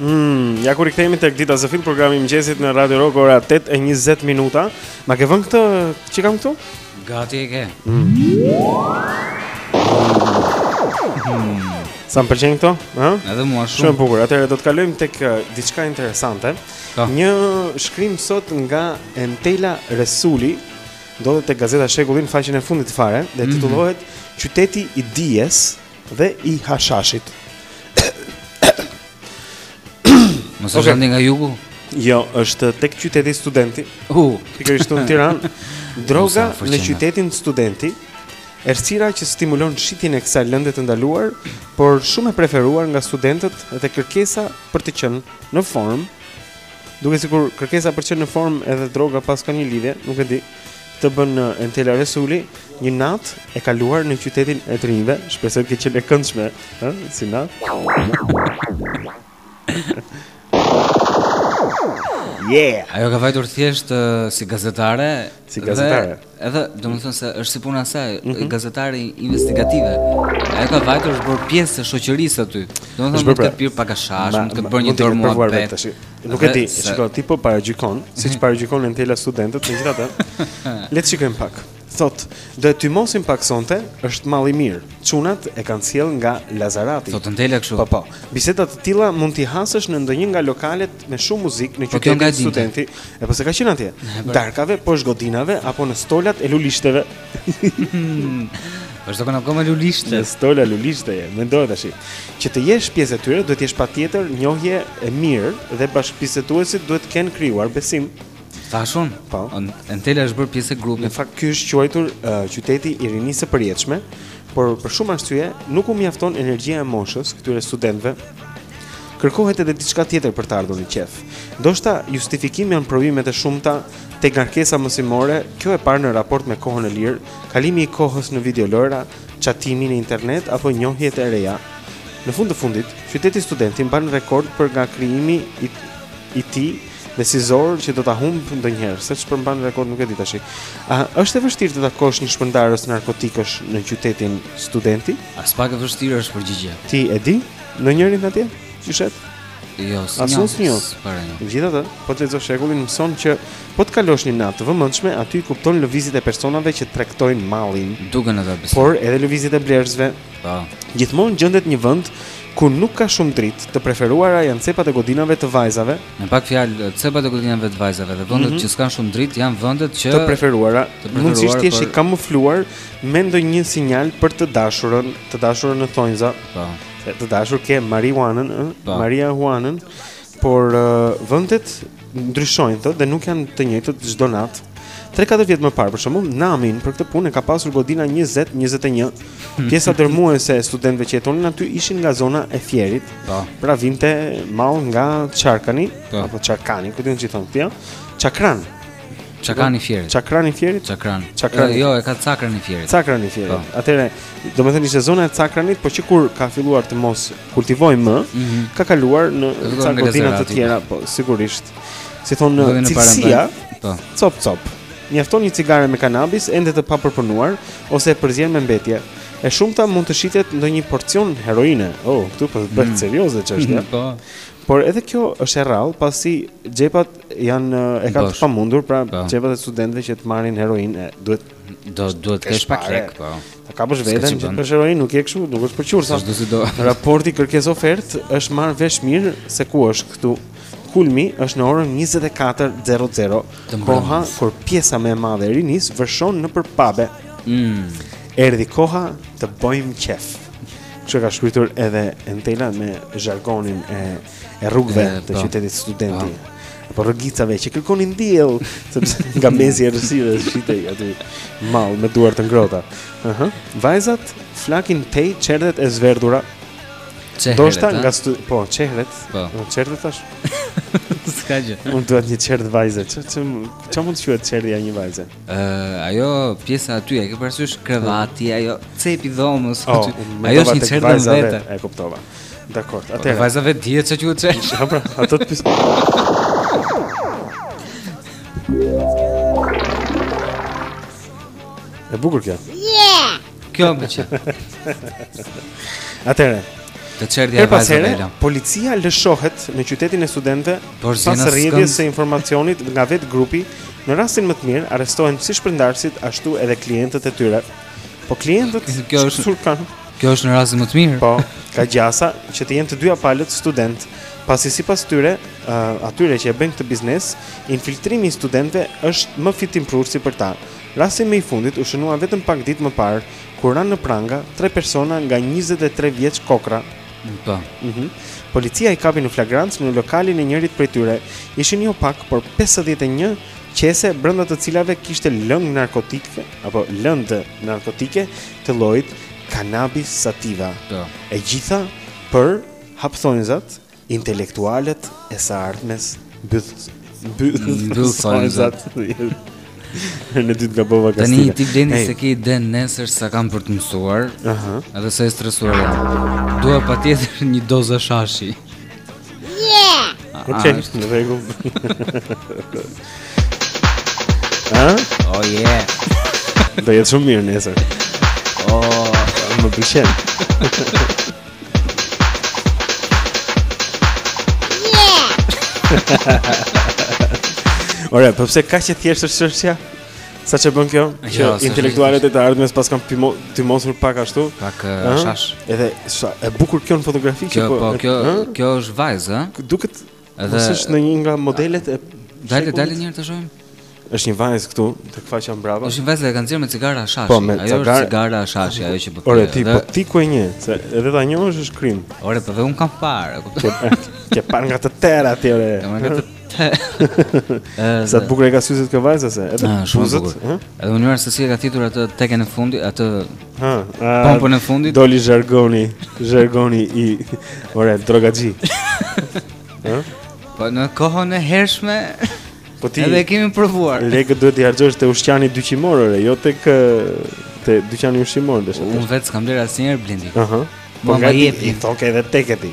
Mm, ja ku rikthehemi tek Dita Zë Fill programi i mëngjesit në Radio Rock ora 8:20 minuta. Ma ke vënë këtë që kam këtu? Gati e ke. Mm. Sa më pëlqejnë këto? Ëh? Edhe mua shumë. Shumë bukur. Atëherë do të kalojmë tek uh, diçka interesante. Ka. Një shkrim sot nga Entela Resuli ndodhet tek Gazeta Shekulli në faqen e fundit fare dhe mhm. titullohet mm -hmm. Qyteti i dijes dhe i hashashit. Mos është nga jugu? Jo, është tek qyteti studenti. U, uh. pikërisht në Tiranë. Droga në qytetin studenti. Errësira që stimulon shitjen e kësaj lënde të ndaluar, por shumë e preferuar nga studentët dhe kërkesa për të qenë në formë. Duket sikur kërkesa për të qenë në formë edhe droga paska një lidhje, nuk e di. Të bën Entela Resuli një natë e kaluar në qytetin e të rinjve, shpresoj të ketë qenë e këndshme, ë, si natë. Yeah. Ajo ka vajtur thjesht uh, si gazetare, si gazetare. Dhe, edhe domethënë se është si puna e saj, mm -hmm. gazetare investigative. Ajo ka vajtur është bërë pjesë e shoqërisë aty. Domethënë mund të ketë pirë pak hashash, mund të ketë bërë një dorë mua. Nuk e di, se... shiko, ti po paragjykon, mm -hmm. siç mhm. paragjykon Entela studentët, megjithatë, le të shikojmë pak. Thotë, do e tymosim pak sonte, është mall i mirë. Çunat e kanë sjellë nga Lazarati. Thotë Entela kështu. Po po. Biseda të tilla mund t'i hasësh në ndonjë nga lokalet me shumë muzikë në po, qytetin studenti, e po se ka qenë atje? Darkave, poshtë godinave apo në stolat e lulishteve. Është, ka akoma lulishte Në stola lulishte Mendoj tashi Që të jesh pjesë e tyre Duhet të jesh patjetër njohje e mirë Dhe bashkëbiseduesit duhet të kenë krijuar besim Thashë unë Po Entela është bërë pjesë e grupit Në fakt ky është quajtur uh, qyteti i rinisë së përjetshme Por për shumë arsye Nuk u mjafton energjia e moshës Këtyre studentëve kërkohet edhe diçka tjetër për të ardhur në qejf. Ndoshta justifikim janë provimet e shumta Tek ngarkesa mësimore, kjo e parë në raport me kohën e lirë, kalimi i kohës në videolojra, çatimi në internet apo njohjet e reja. Në fund të fundit, Qyteti Studenti mban rekord për nga krijimi i, i tij dhe si zor që do ta humbë ndonjëherë, se ç'për mban rekord nuk e di tash. A është e vështirë të takosh një shpërndarës narkotikësh në Qytetin Studenti? Aspak e vështirë është përgjigjja. Ti e di? Njeh njeri atje? Qyshet? Jo, s'njoh. S'njoh. Gjithsesi, po të lexosh Shekullin mëson që po të kalosh një natë të vëmendshme, aty i kupton lëvizjet e personave që tregtojnë mallin, duken ata besë. Por edhe lëvizjet e blerësve. Po. Gjithmonë gjendet një vend ku nuk ka shumë dritë, të preferuara janë cepat e godinave të vajzave. Me pak fjalë, cepat e godinave të vajzave dhe vendet mm -hmm. që s'kan shumë dritë janë vendet që të preferuara, të preferuara mundësisht të jesh i kamufluar me ndonjë sinjal për të dashurën, të dashurën në thonjza. Po. Të dashur ke marijuanën, ë? Po. Maria Juanën, por uh, vendet ndryshojnë thotë dhe nuk janë të njëjtat çdo natë. 3-4 vjet më parë, për shembull, namin për këtë punë e ka pasur godina 20-21. Pjesa dërmuese e studentëve që jetonin aty ishin nga zona e Fierit. Po. Pra vinte mall nga Çarkani Po. apo Çarkani, ku di unë ç'i thonë, ti, ja? Çakran. Çakrani Fierit. Çakrani Fierit? Çakran. Çakran. Jo, e ka Çakran i Fierit. Çakran i Fierit. Po. Atëre, domethënë ishte zona e Çakranit, por që kur ka filluar të mos kultivojë më, mm -hmm. ka kaluar në ca godina të tjera, po sigurisht. Si thonë cilësia? Po. Copë copë. Mjafton një cigare me kanabis ende të papërpunuar ose e përzier me mbetje. E shumta mund të shitet ndonjë porcion heroine. Oh, këtu po bëhet mm. serioze çështja. Po. Por edhe kjo është e rrallë, pasi xhepat Janë e kanë të pamundur, pra po. xhepat e studentëve që të marrin heroinë, e, duhet do duhet të kesh pak lek, po. Ta kapësh veten që për heroinë nuk je kështu, nuk është për qursa. Do si do. Raporti kërkesë ofertë është marrë vesh mirë se ku është këtu. Kulmi është në orën 24:00. Koha kur pjesa më e madhe e rinisë vërshon nëpër pabe. Mm. Erdhi koha të bëjmë qejf. Çka ka shkruar edhe Entela me jargonin e e rrugëve e, të po. Qytetit Studenti. Po. Apo rrugicave që kërkoni ndjell, sepse nga mesi errësirës shitej aty mall me duar të ngrohta. Uh -huh. Vajzat flakin tej çerdhet e zverdura. Çehret, Dyshja nga stu... Po, çehret. Po. Çerdhet thashë. S'ka gjë. Mund quhet një çerdhe vajze. Ço ço ço mund të quhet çerdhja e një vajze? Ë, uh, ajo pjesa aty e ke parasysh krevati, ajo cepi i dhomës. Oh, ajo është një çerdhe vetë. E kuptova. Dakor. Po, atëherë. Vajza vetë dihet se quhet çe. Ja pra, ato të pis. E bukur kjo. Yeah. Kjo më pëlqen. Atëherë. Te çerdhja e vajzave. Policia lëshohet në qytetin e studentëve pas rrjedhjes së informacionit nga vetë grupi. Në rastin më të mirë arrestohen si shpërndarësit ashtu edhe klientët e tyre. Po klientët kjo është surkan. Kjo është në rastin më të mirë. Po, ka gjasa që të jenë të dyja palët studentë, pasi sipas tyre, uh, atyre që e bëjnë këtë biznes, infiltrimi i studentëve është më fitimprurës për ta. Rasti më i fundit u shënua vetëm pak ditë më parë, kur ranë në pranga tre persona nga 23 vjeç kokrra. Po. Mhm. Mm Policia i kapi në flagrancë në lokalin e njërit prej tyre. Ishin jo pak, por 51 qese brenda të cilave kishte lëng narkotike apo lëndë narkotike të llojit Cannabis sativa. Po. E gjitha për hap thonjëzat, intelektualët e së ardhmes, mbyll mbyll thonjëzat. Në ditë nga bova ka Tani ti Blendi s'e ke idenë nesër sa kam për të mësuar. Aha. Edhe sa e stresuar jam. Dua patjetër një dozë hashashi. Yeah. Okej, okay, është në rregull. Ha? Oh yeah. Do jetë shumë mirë nesër. Oh, më pëlqen. Yeah. Ore, po pse kaq e thjeshtë është çështja? Sa që bën kjo? Jo, që jo, intelektualët e të ardhmes pas kanë tymo, tymosur pak ashtu? Pak hashash. Edhe sa, e bukur kjo në fotografi kjo, që po. Po, kjo, e, kjo është vajzë, ë? Duket edhe mos është në një nga modelet e Dale, dale një herë të shohim. Është një vajzë këtu, tek faqja mbrapa. Është një vajzë që kanë nxjerrë me cigare hashashi. Po, me ajo cigare... është cigare hashashi, ajo që po. Ore ti, dhe... po ti ku e njeh, se edhe ta njohësh është krim. Ore, po dhe unë kam parë, e kuptoj. Ke parë nga të tëra ti, ore. Kam nga të Sa të bukura i ka syzet kjo vajza se edhe ah, shumë të bukura. Edhe mënyra se si e ka thithur atë tekën e fundit, atë ha, pompën e fundit. Doli zhargoni, zhargoni ore drogaxhi. Ëh? Po në kohën e hershme Po ti Edhe kemi provuar. Lekët duhet t'i harxhosh te ushqani dyqimor ore, jo tek te dyqani ushqimor, desha. Unë vetë s'kam blerë asnjëherë Blendi. Aha. Po nga i thoke edhe tek e ti.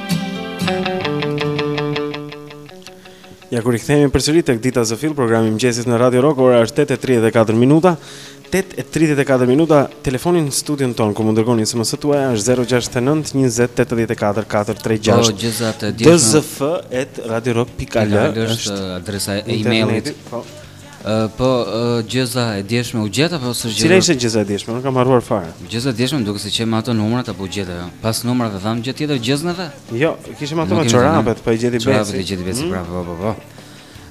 Ja ku rikthehemi përsëri tek Dita Zë Fill, programi i mëngjesit në Radio Rock, ora është 8:34 minuta. 8:34 minuta. Telefoni në studion tonë ku mund të dërgoni SMS-të tuaja është 069 20 84 436. DZF@radiorock.al është adresa e emailit. Po. Po gjëza e djeshme u gjet apo s'është gjetur? Cila ishte gjëza e djeshme? Unë kam harruar fare. Gjëza e djeshme më duket se qe me ato numrat apo u gjet ajo. Pas numrave dhamë gjëzë tjetër ne? Jo, kishim ato me çorapet, po i gjeti Besi. Çorapet i gjeti Besi, bravo, po, po, po.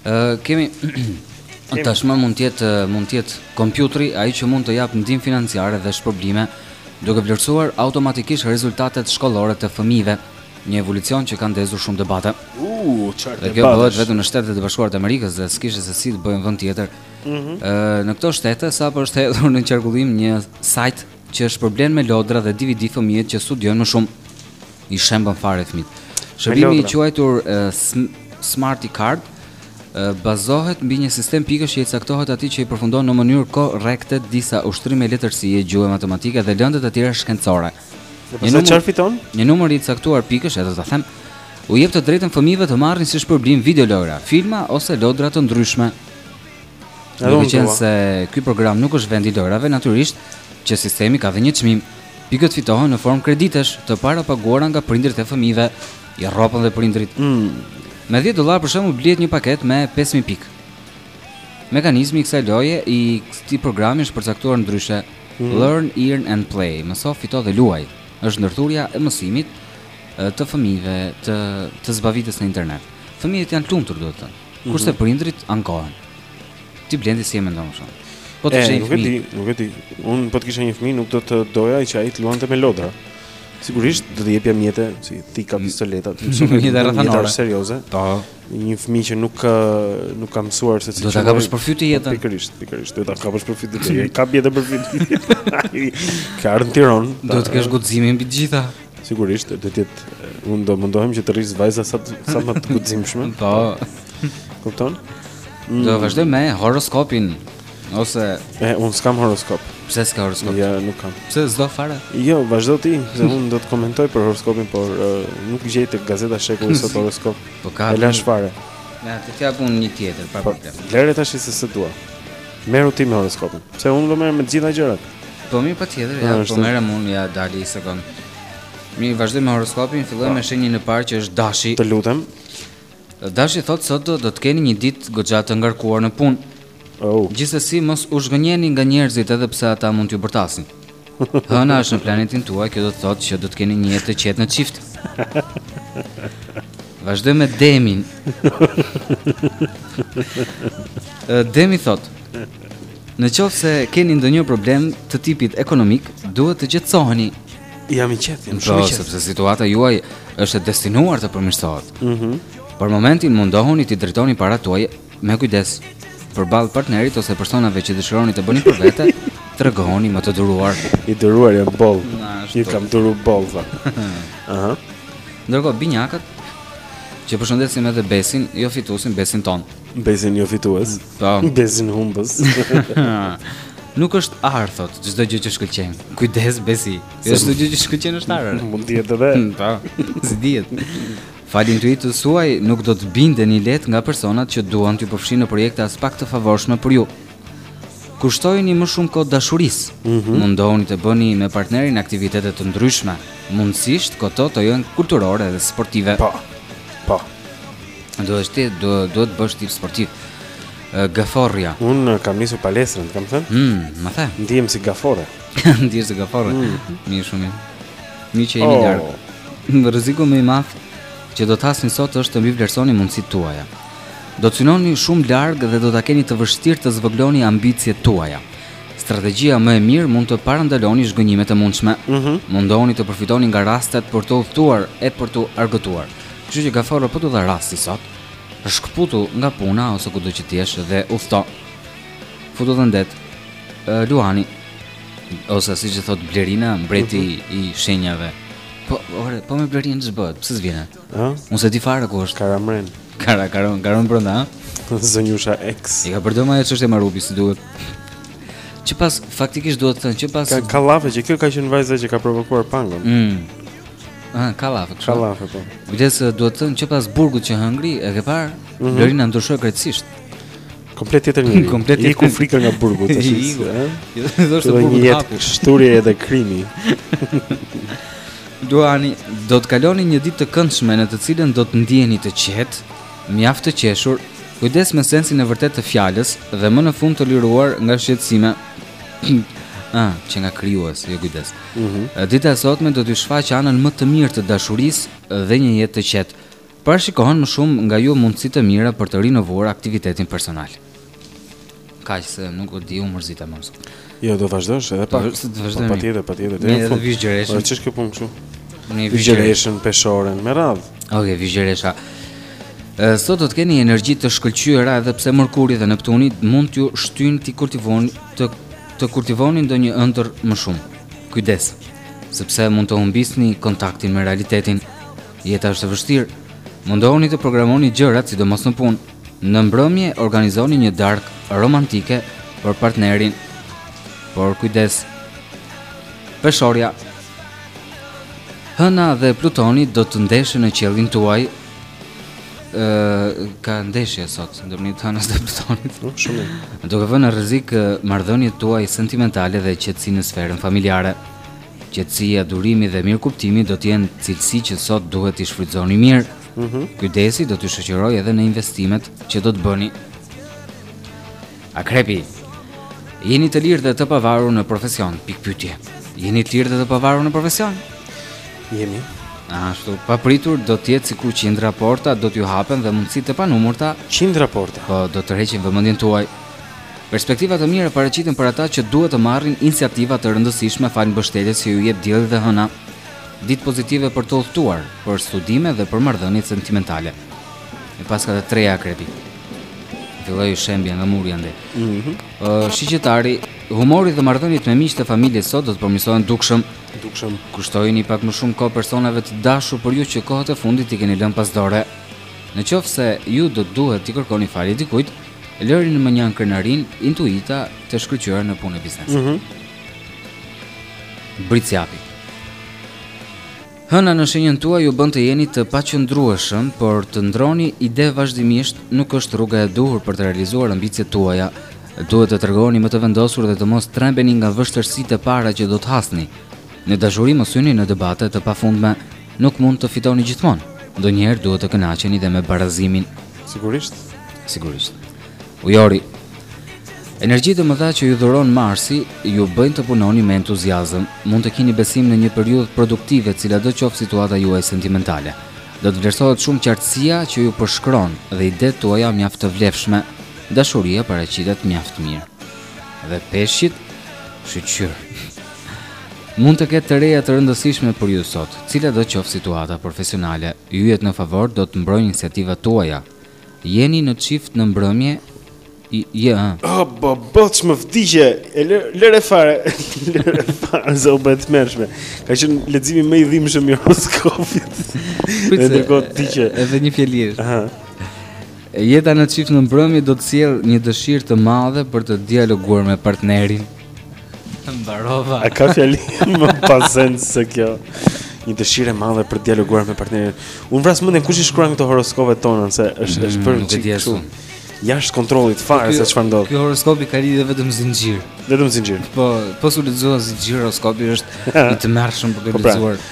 Ë kemi tashmë mund të jetë mund të jetë kompjuteri ai që mund të japë ndihmë financiare dhe shpërblime duke vlerësuar automatikisht rezultatet shkollore të fëmijëve. Një evolucion që ka ndezur shumë debate. Uuu, çfarë debate. Kjo bëhet vetëm në Shtetet e Bashkuara të Amerikës dhe s'kishte se si të bëhej në vend tjetër. Ëh. Mm -hmm. Në këto shtete sapo është hedhur në qarkullim një sajt që shpërblen me lodra dhe DVD fëmijët që studiojnë më shumë. I shembën fare fëmit. Shërbimi i quajtur uh, sm Smarty Card uh, bazohet mbi një sistem pikësh që i caktohet atij që i përfundon në mënyrë korrekte disa ushtrime letërsie, gjuhe, matematike dhe lëndë të tjera shkencore. Një numër çfarë fiton? Një numër i caktuar pikësh, edhe ta them, u jep të drejtën fëmijëve të marrin si shpërblim video lojra, filma ose lodra të ndryshme. Duke qenë se ky program nuk është vendi i lojrave, natyrisht që sistemi ka dhe një çmim. Pikët fitohen në formë kreditesh të parapaguara nga prindërit e fëmijëve, i rropën dhe prindërit. Mm. Me 10 dollar për shembull blihet një paketë me 5000 pikë. Mekanizmi i kësaj loje i këtij programi është përcaktuar ndryshe. Learn, Earn and Play, Mëso, Fito dhe Luaj, është ndërthurja e mësimit të fëmijëve te të zbaviturit në internet. Fëmijët janë të lumtur, duhet të thënë. Mhm. Kurse mm -hmm. prindërit ankohen. Ti Blendi si e mendon më shumë? Po të keshe fëmijë. Nuk e di, nuk e di. Unë po të kisha një fëmijë, nuk do të doja që ai të luante me lodra. Sigurisht do t'i jepja mjete si thika pistoleta, të mësojë në rrethana serioze. Po. Një fëmijë që nuk ka nuk ka mësuar se si do ta kapësh për fyt jetën. Pikërisht, pikërisht, do ta kapësh për fyt jetën. Kape jetën për fyt. Ka ardhur në Tiranë. Do të kesh guximin mbi të gjitha. Sigurisht, do të jetë unë do mundohem që të rris vajza sa sa më të guximshme. Po. Kupton? Mm. Do vazhdoj me horoskopin ose e unë s'kam horoskop. Pse s'ka horoskop? Ja, nuk kam. Pse s'do fare? Jo, vazhdo ti, se unë do të komentoj për horoskopin, por uh, nuk gjej tek gazeta Shekulli sot horoskop. Po ka. E lashë fare. Na të çaj punë një tjetër pa po, problem. Lëre tash se s'e dua. Merru ti me horoskopin. Pse unë do merr me të gjitha gjërat? Po mirë patjetër, ja, po merrem unë ja dale një sekondë. Mirë vazhdoj me horoskopin, filloj me shenjën e parë që është Dashi. Të lutem. Dashi thotë sot do të keni një ditë goxha të ngarkuar në punë. Oh. Gjithsesi mos u zhgënjeni nga njerëzit edhe pse ata mund t'ju bërtasin. Hëna është në planetin tuaj, kjo do të thotë që do të keni një jetë të qetë në çift. Vazhdoj me Demin. Demi thotë: Në qoftë se keni ndonjë problem të tipit ekonomik, duhet të qetësoheni. Jam i qetë, jam shumë i qetë. Sepse situata juaj është e destinuar të përmirësohet. Mhm. Mm Për momentin mundohuni t'i drejtoni paratë tuaja Me kujdes, përballë partnerit ose personave që dëshironi të bëni për vete, tregohuni më të duruar. I duruar jam boll. Ju kam duru boll. Aha. Ndërkohë binjakët që përshëndesim edhe Besin, jo fituesin, Besin tonë. Besin jo fitues. Po. Besin humbës. Nuk është ar thotë, çdo gjë që shkëlqen. Kujdes Besi. Jo çdo gjë që shkëlqen është ar. Mund të jetë edhe. Po. S'i dihet. Falë intuitës suaj, nuk do të bindeni lehtë nga personat që duan t'ju përfshinë në projekte aspak të favorshme për ju. Kushtojini më shumë kohë dashurisë. Mundohuni të bëni me partnerin aktivitete të ndryshme, mundësisht këto të jenë kulturore dhe sportive. Po. Po. Duhet të duhet të bësh tip sportiv. Ë, Gaforrja. Un eh, kam nisur palestrën, të kam thënë. Hm, më the. Ndihem si gaforre. Ndihesh si gaforre. Mirë shumë. mirë. Mirë që jemi larg. Oh. Rreziku më i madh që do të hasni sot është të mbivlerësoni mundësitë tuaja. Do të synoni shumë larg dhe do ta keni të vështirë të zvogëloni ambiciet tuaja. Strategjia më e mirë mund të parandaloni zhgënjimet e mundshme. Mm -hmm. Mundohuni të përfitoni nga rastet për të udhëtuar e për t'u argëtuar. Kështu që Gaforrja po t'u dha rasti sot. Shkputu nga puna ose kudo që të jesh dhe udhëto. Futu dhe në det. Luani, Ose siç thotë Blerina, mbreti mm -hmm. i shenjave. Po, ore, po me Blerinën ç'bëhet, pse s'vjen? Ha? Unë s'e di fare ku është. Karamren. Kara, karon, karon brenda, ha? Zonjusha X. I ka përdo ma e që është e marubi, si duhet. Që pas, faktikisht duhet të thënë, që pas... Ka kalafe, që kjo ka qenë vajza që ka provokuar bankën. Mm. Ah, kalafe, kështu. Kalafe, po. Gjithsesi, duhet të thënë, që pas burgut që hëngri, e ke parë, mm -hmm. Blerina ndryshoi krejtësisht. Komplet tjetër njeri. Komplet tjetër. Iku frika nga burgu të shi. Iku. Do të burgu të hapur. Shto edhe krimi. Luani, do të kaloni një ditë të këndshme në të cilën do të ndiheni të qetë, mjaft të qeshur, kujdes me sensin e vërtetë të fjalës dhe më në fund të liruar nga shqetësime. ah, qenka krijues, jo kujdes. Mm -hmm. Dita e sotme do t'ju shfaqë anën më të mirë të dashurisë dhe një jetë të qetë. Parashikohen më shumë nga ju mundësi të mira për të rinovuar aktivitetin personal. Kaq se nuk e di, u mërzita më sot. Jo, do vazhdosh edhe pak. Do vazhdojmë. Po, patjetër, patjetër. Na jep Virgjëreshën. Po ç'është kjo punë kështu? Na jep Virgjëreshën, Peshoren me radhë. Okej, okay, Virgjëresha. Sot do të keni energji të shkëlqyera edhe pse Mërkuri dhe Neptuni mund t'ju shtyjnë të kultivoni të të kultivoni ndonjë ëndërr më shumë. Kujdes, sepse mund të humbisni kontaktin me realitetin Jeta është e vështirë. Mundohuni të programoni gjërat sidomos në punë. Në mbrëmje organizoni një darkë romantike për partnerin. Por kujdes. Peshorja. Hëna dhe Plutoni do të ndeshen në qiellin tuaj. Ë ka ndeshje sot ndërmjet Hënës dhe Plutonit. Po, shumë mirë. Duke vënë në rrezik marrëdhëniet tuaja sentimentale dhe qetësinë në sferën familjare. Qetësia, durimi dhe mirëkuptimi do të jenë cilësi që sot duhet t'i shfrytëzoni mirë. Mm -hmm. Kujdesi do t'ju shoqërojë edhe në investimet që do të bëni. Akrepi, jeni të lirë dhe të pavarur në profesion, pikëpyetje. Jeni të lirë dhe të pavarur në profesion? Jemi. Ashtu, papritur do të jetë sikur qindra porta do t'ju hapen dhe mundësi të panumërta. Qindra porta. Po, do të tërheqin vëmendjen tuaj. Perspektiva të mira paraqiten për ata që duhet të marrin iniciativa të rëndësishme falë mbështetjes që ju jep dielli dhe hëna. Ditë pozitive për të udhëtuar, për studime dhe për marrëdhëniet sentimentale. E paska të tria akrepi. Filloi shembja nga muri andej. Ëh, mm -hmm. uh, Shigjetari, humori dhe marrëdhëniet me miqtë e familjes sot do të përmirësohen dukshëm. Dukshëm. Kushtojini pak më shumë kohë personave të dashur për ju që kohët e fundit i keni lënë pas dore. Në qoftë se ju do të duhet t'i kërkoni falje dikujt, Lëreni mënjanë krenarinë, intuita të shkëlqyera në punë e biznese. Mm -hmm. Bricjapi. Hëna në shenjën tuaj ju bën të jeni të paqëndrueshëm, por të ndërroni ide vazhdimisht nuk është rruga e duhur për të realizuar ambiciet tuaja. Duhet të tregoheni më të vendosur dhe të mos trembeni nga vështirësitë e para që do të hasni. Në dashuri mos hyni në debate të pafundme, nuk mund të fitoni gjithmonë. Ndonjëherë duhet të kënaqeni dhe me barazimin. Sigurisht. Sigurisht. Ujori. Energji të mëdha që ju dhuron Marsi ju bëjnë të punoni me entuziazëm. Mund të keni besim në një periudhë produktive, cilado qoftë situata juaj sentimentale. Do të vlerësohet shumë qartësia që ju përshkron dhe idetë tuaja mjaft të vlefshme. Dashuria paraqitet mjaft mirë. Dhe peshqit shyqyr. Mund të ketë të reja të rëndësishme për ju sot. Cilado qoftë situata profesionale, yjet në favor do të mbrojnë iniciativat tuaja. Jeni në çift në mbrëmje, je, je. Oh, bo, bo, ç'më vdiqe, e lë, lëre fare, lëre fare, se u bë e tmerrshme. Ka qenë leximi më i dhimbshëm i horoskopit. Dhe në kokë, vdiqe. Edhe një fjali. Aha. Jeta në çift në mbrëmje do të sjellë një dëshirë të madhe për të dialoguar me partnerin. Mbarova. A ka fjali më pa sens se kjo? Një dëshirë e madhe për të dialoguar me partnerin. Unë vras mendjen kush i shkruan këto horoskopet tona se është mm, është bërë çik kështu. Jashtë kontrollit fare po se çfarë ndodh. Ky horoskopi ka lidhje vetëm zinxhir. Vetëm zinxhir. Po, po s'u lexua zinxhir horoskopi është i tmerrshëm për të po pra, lexuar.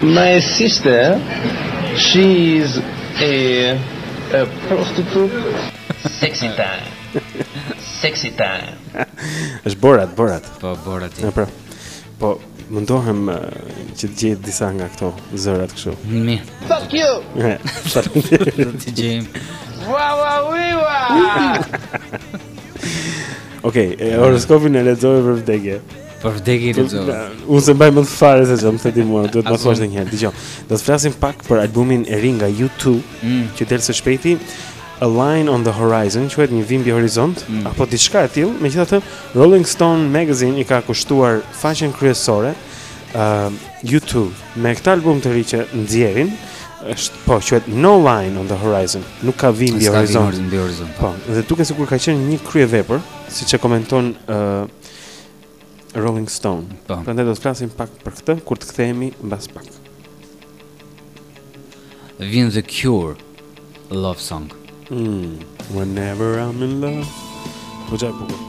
My sister, she is a a prostitute. Sexy time. Sexy time. Është Borat, Borat. Po Borati. Ja pra. Po mundohem që të gjej disa nga këto zërat kështu. Mirë. Fuck you. Do të gjejmë. Wa wa wi wa. Okej, horoskopin e lexoj për vdekje. Për vdekje i lexova. Unë se mbaj mend fare se ça më the ti mua, duhet ta thuash edhe një herë. Dëgjo. Do të flasim pak për albumin e ri nga U2 mm. që del së shpejti. A Line on the Horizon, që është një vijë mbi horizont mm. apo diçka e tillë. Megjithatë, Rolling Stone Magazine i ka kushtuar faqen kryesore uh, U2 me këtë album të ri që nxjerrin është po quhet No Line on the Horizon, nuk ka vijë mbi horizont. Po, dhe duket sikur ka qenë një kryevepër, siç e komenton uh, Rolling Stone. Po. Prandaj do të flasim pak për këtë kur të kthehemi mbas pak. Vjen The Cure Love Song. Mm, whenever I'm in love. Po jap bukur.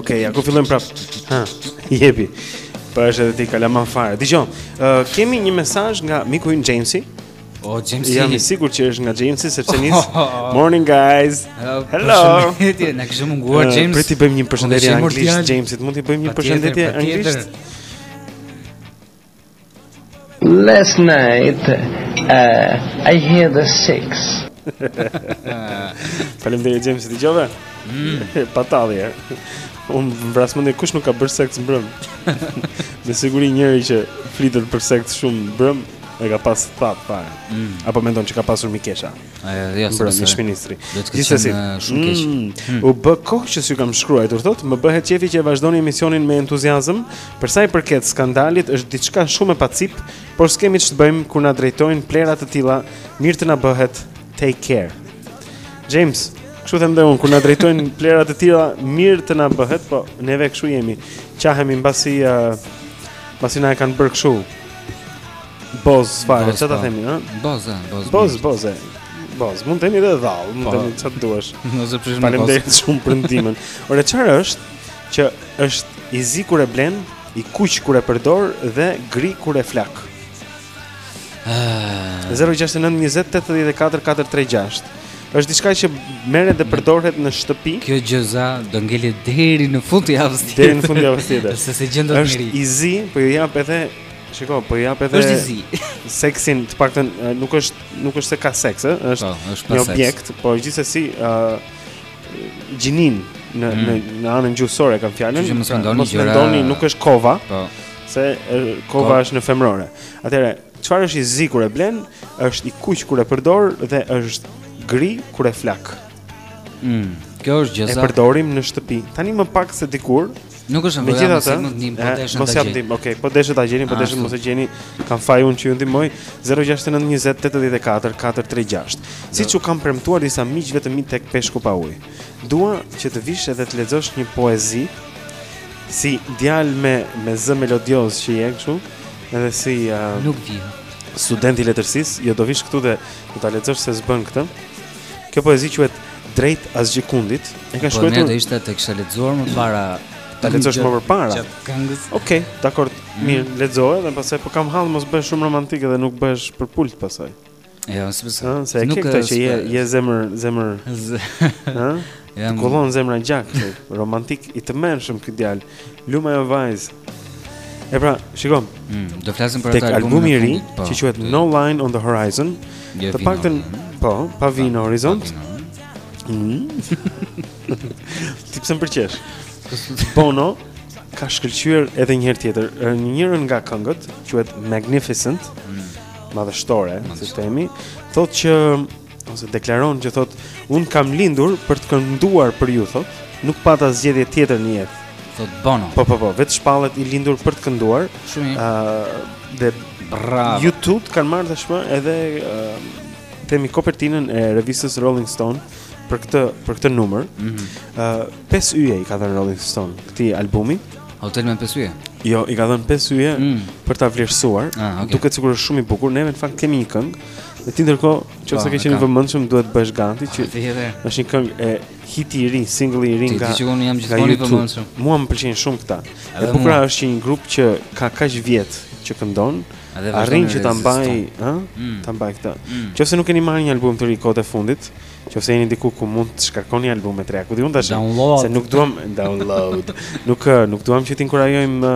Okej, ja ku fillojmë prap. Ha, jepi. Po je dhe ti kalaman fare. Dëgjo. Uh, kemi një mesazh nga miku ynë Jamesi. O Jamesi. Jam i sigurt që është nga Jamesi sepse nis. Morning guys. Hello. Përshëndetje, na kishe munguar uh, James. Prit t'i bëjmë një përshëndetje anglisht Jamesit. Mund t'i bëjmë një përshëndetje anglisht? Last night uh, I had a sex. Faleminderit James, dëgjove? Mm. Patallje. Unë vras mendjen kush nuk ka bërë seks mbrëm. Me siguri njeriu që flitet për seks shumë mbrëm e ka pas thatë fare. Mm. Apo mendon që ka pasur mikesha? Jo, s'e besoj. Ish-ministri. Do të ketë qenë eh, shumë keq. Mm, hmm. U bë kohë që s'ju kam shkruar, thotë, më bëhet qefi që e vazhdoni emisionin me entuziazëm. Për sa i përket skandalit, është diçka shumë e pacipë, por s'kemi ç'të bëjmë kur na drejtojnë plehra të tilla, mirë të na bëhet. Take care. James, kështu them dhe unë, kur na drejtojnë plehra të tilla, mirë të na bëhet, po neve kështu jemi. Qahemi mbasi uh, mbasi na e kanë bërë kështu. Bozë fare, çfarë ta po. themi, ë? Bozë, bozë. Bozë, bozë. Bozë, mund të themi edhe dhallë, mund të po. themi çfarë duash. Nëse prish me bozë. Faleminderit shumë për ndihmën. Ore çfarë është që është i zi kur e blen, i kuq kur e përdor dhe gri kur e flak. 069 20 84 436. Është diçka që merret dhe përdoret në shtëpi. Kjo gjëza do ngelet deri në fund të javës tjetër. Deri në fund të javës tjetër. Sepse s'e gjen dot mirë. Është i zi, po ju jap edhe Shiko, po jap edhe Është i zi. Seksin, të paktën eh, nuk është nuk është se ka seks, ë, eh, është po, është një objekt, po gjithsesi ë uh, gjininë mm. në në anën gjuhësore kam fjalën. Që mos mendoni gjëra. Mos mendoni, nuk është kova. Po. Se eh, kova është në femrore. Atëherë, çfarë është i zi kur e blen, është i kuq kur e përdor dhe është gri kur e flak. Mm, kjo është gjëza. E përdorim në shtëpi. Tani më pak se dikur. Nuk është më vjen se mund të ndim po deshën ta gjeni. Mos jam ndim, okay, po deshën ta gjeni, po deshën mos e gjeni. Kam faj unë që ju ndihmoj 069 20 84 436. Siç u kam premtuar disa miqve të mi tek Peshku pa ujë. Dua që të vish edhe të lexosh një poezi si djalë me me zë melodioz që je kështu, edhe si uh, nuk di. Studenti i letërsisë, jo do vish këtu dhe do ta lexosh se s'bën këtë. Kjo poezi quhet Drejt Asgjikundit. E ka po, shkruar. Po mirë do ishte ta kisha lexuar më para. Ta lexosh më përpara. Okej, okay, dakord. Mm. Mirë, mm. lexoje dhe pastaj po kam hall mos bëhesh shumë romantik dhe nuk bëhesh për pult pastaj. Jo, sepse ah, se e ke këtë që je je zemër, zemër. Ëh? Ja, të kullon zemra gjak, romantik i tmerrshëm ky djalë. Lum ajo vajzë. E pra, shiko. Mm, do flasim për atë albumin e ri, po, që quhet No Line on the Horizon. Jo, të paktën, po, pa vijë në horizont. Mm. Ti pse s'e pëlqen? Bono ka shkëlqyer edhe një herë tjetër, në njërën nga këngët, quhet Magnificent. Mm. Madhështore, si të themi, thotë që ose deklaron që thotë unë kam lindur për të kënduar për ju thotë, nuk pata zgjedhje tjetër në jetë. Thotë Bono. Po po po, vetë shpallet i lindur për të kënduar. Shumë. Ëh uh, dhe bravo. U2 kanë marrë tashmë edhe uh, themi kopertinën e revistës Rolling Stone për këtë për këtë numër. Ëh mm -hmm. uh, pesë yje i ka dhënë Rolling Stone këtij albumi. Hotel me pesë yje. Jo, i ka dhënë pesë yje mm. për ta vlerësuar. Ah, okay. Duket sikur është shumë i bukur. Ne në fakt kemi një këngë Dhe ti ndërkohë, qoftë se ke qenë i vëmendshëm, duhet të bësh gati që është një këngë e hiti i ri, single i ri nga. Ti që unë jam gjithmonë i vëmendshëm. Mua më pëlqejnë shumë këta. E bukura është që një grup që ka kaq vjet që këndon, arrin që ta mbaj, ë, mm. ta mbaj këtë. Mm. Qoftë se nuk keni marrë një album të ri kohët e fundit, qoftë se jeni diku ku mund të shkarkoni albume të reja, ku di unë tash se nuk duam download. Nuk nuk duam që të inkurajojmë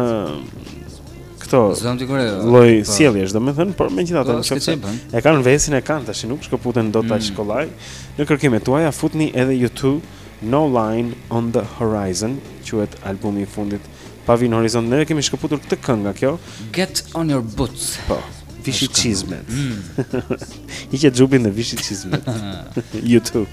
këto lloj po. sjelljesh, domethënë, por megjithatë po, nëse e kanë vesin e kanë pra, nuk shkëputen dot aq mm. kollaj. Në kërkimet tuaja futni edhe U2, No Line on the Horizon, quhet albumi i fundit. Pa vijë në horizont, ne kemi shkëputur këtë këngë nga kjo. Get on your boots. Po. Vishi çizmet. Mm. Hiqe xhupin dhe vishi çizmet. U2.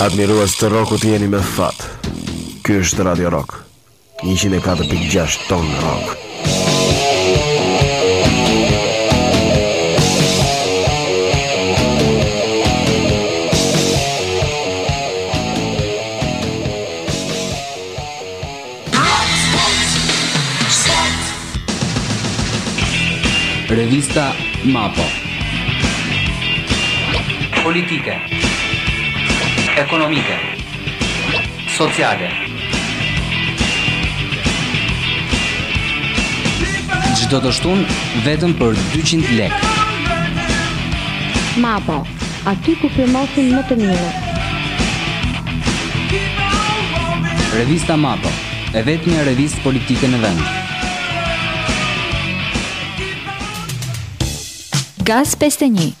Admirues të rokut jeni me fat Ky është Radio Rock njëqind e katër pikë gjashtë Ton Rock. Revista Mapo Politike Ekonomike sociale. Çdo të shtunë vetëm për 200 lekë. Mapo, aty ku firmosin më të mirët. Revista Mapo, e vetmja revistë politike në vend. Gaz 51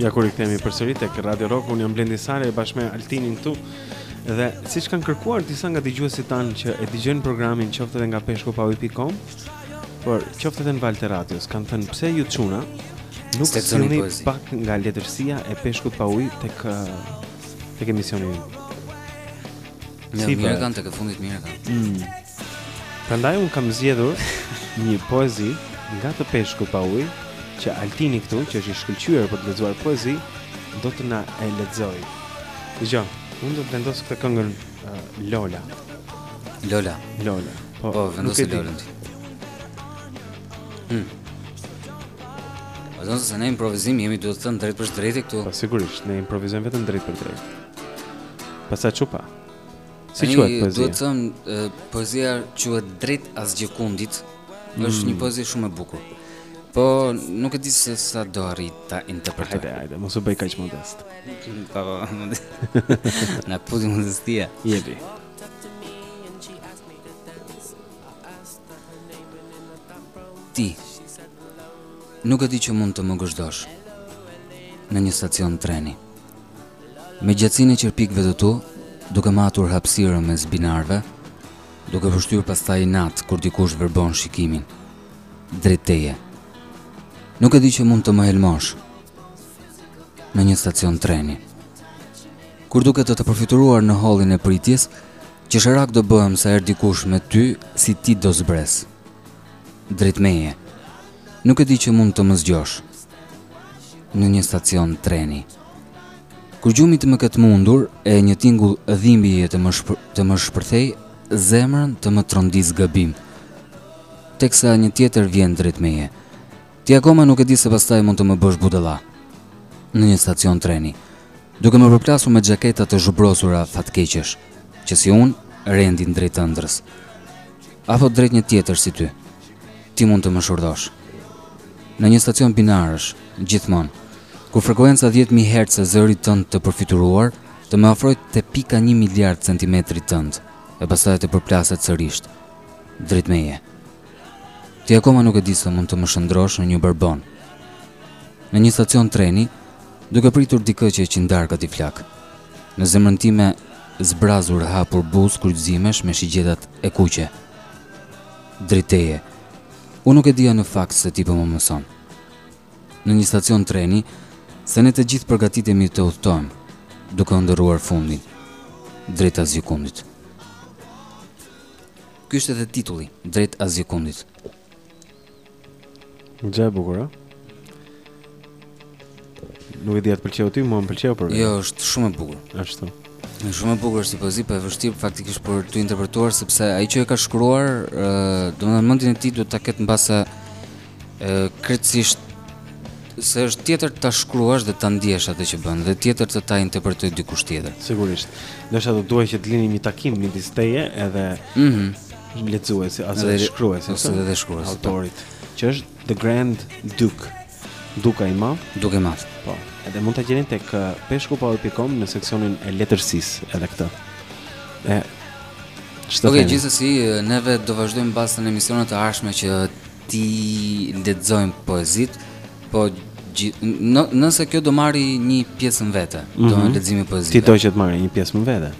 Ja ku rikthehemi përsëri tek Radio Rock, unë jam Blendi Salaj bashkë me Altinin këtu. Dhe siç kanë kërkuar disa nga dëgjuesit tanë që e dëgjojnë programin qoftë edhe nga peshkopauj.com, por qoftë edhe në valë të radios, kanë thënë pse ju çuna nuk sillni pak nga letërsia e peshkut pa ujë tek tek emisioni. Mirë, si mirë kanë, tek e fundit mirë kanë. Mm. Prandaj un kam zgjedhur një poezi nga te peshku pa ujë që Altini këtu që është i shkëlqyer për të lexuar poezi do të na e lexojë. Dëgjo, un do të vendos këtë këngën uh, Lola. Lola. Lola. Po, po vendos Lola. Hm. Ozon se ne improvizim jemi, do të thotë, drejtpërdrejt këtu. Po sigurisht, ne improvizojmë vetëm drejtpërdrejt. Pasa çupa. Si Ani, quhet poezia? Duhet thënë, poezia quhet Drejt Asgjëkundit. Mm. Është një mm. poezi shumë e bukur. Po nuk e di se sa do arrij ta interpretoj. Hajde, hajde, mos u bëj kaq modest. Po, na mbyti modestia. Jepi. Ti. Nuk e di që mund të më gozhdosh në një stacion treni. Me gjatësinë e qerpikëve të tu, duke matur hapësirën mes binarëve, duke pështyrë pastaj inat kur dikush verbon shikimin drejt teje. Nuk e di që mund të më helmosh në një stacion treni. Kur duke të të përfytyruar në hollin e pritjes, qesharak do bëhem sa herë dikush me ty si ti do zbresë. Drejt meje. Nuk e di që mund të më zgjosh. Në një stacion treni. Kur gjumi të më ketë mundur, e një tingull dhimbjeje të më, shpër, të më shpërthejë, zemrën të më trondisë gabim. Teksa një tjetër vjen drejt meje. Ti akoma nuk e di se pastaj mund të më bësh budalla në një stacion treni, duke më përplasur me xhaketa të zhubrosura fatkeqesh, që si unë rendin drejt ëndrrës. Apo drejt një tjetër si ty. Ti mund të më shurdhosh. Në një stacion binarësh, gjithmonë, kur frekuenca 10.000 Hz e zërit tënd të përfytyruar, të më afrojë te pika një miliard centimetrit tënd, e pastaj të përplaset sërisht, drejt meje, Ti akoma nuk e di se mund të më shndërrosh në një barbon. Në një stacion treni, duke pritur dikë që çindarka ti flak. Në zemrën time zbrazur hapur buzë kryqëzimesh me shigjetat e kuqe. Drejt teje. Unë nuk e dija në fakt se ti po më mëson. Në një stacion treni, se ne të gjithë përgatitemi të udhëtojmë, duke ëndërruar fundin drejt asgjëkundit. Ky ishte dhe titulli, drejt asgjëkundit. Gjë e bukur, a? Nuk e di a të pëlqeu ty, mua më pëlqeu për vete. Jo, është shumë e bukur. Ashtu. Është shumë e bukur si poezi, po e vështirë faktikisht për t'u interpretuar sepse ai që e ka shkruar, ë, uh, domethënë mendjen e tij duhet ta ketë mbase Ë krejtësisht se është tjetër ta shkruash dhe ta ndjesh atë që bën dhe tjetër të ta interpretojë dikush tjetër. Sigurisht. Ndoshta do duhej që të lini një takim midis teje edhe ëh mm -hmm. lexuesit ose dhe, shkruesi ose edhe shkruesi po. autorit, që është The Grand Duke. Duka i madh, Duka i madh. Po. Edhe mund ta gjeni tek peshku pa ujë pikë com në seksionin e letërsisë edhe këtë. E Çfarë? Okej, okay, gjithsesi neve do vazhdojmë mbase në emisionet e ardhshme që T'i lexojmë poezitë, po në, nëse kjo do marrë një pjesë më vete, mm -hmm. do në mhm. leximi i poezive. Ti do që të marrë një pjesë më vete?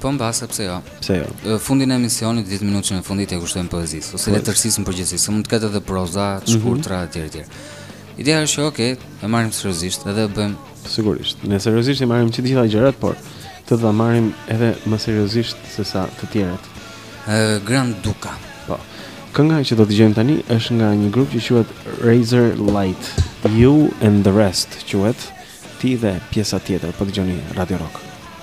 Po mbase, pse jo? Pse jo? Fundin e emisionit, 10 minutëshin e fundit t'ia kushtojmë poezisë, ose po. letërsisë në përgjithësi, se mund të ketë edhe proza, të mhm. shkurtra, mm -hmm. etj. Ideja është që, okay, e marrim seriozisht, edhe e bëjmë Sigurisht. Ne seriozisht i marrim që të gjitha gjërat, por këtë do ta marrim edhe më seriozisht se sa të tjerët. Ë Grand Duka. Po. Kënga që do të dëgjojmë tani është nga një grup që quhet Razorlight. You and the Rest quhet. Ti dhe pjesa tjetër, po dëgjoni Radio Rock.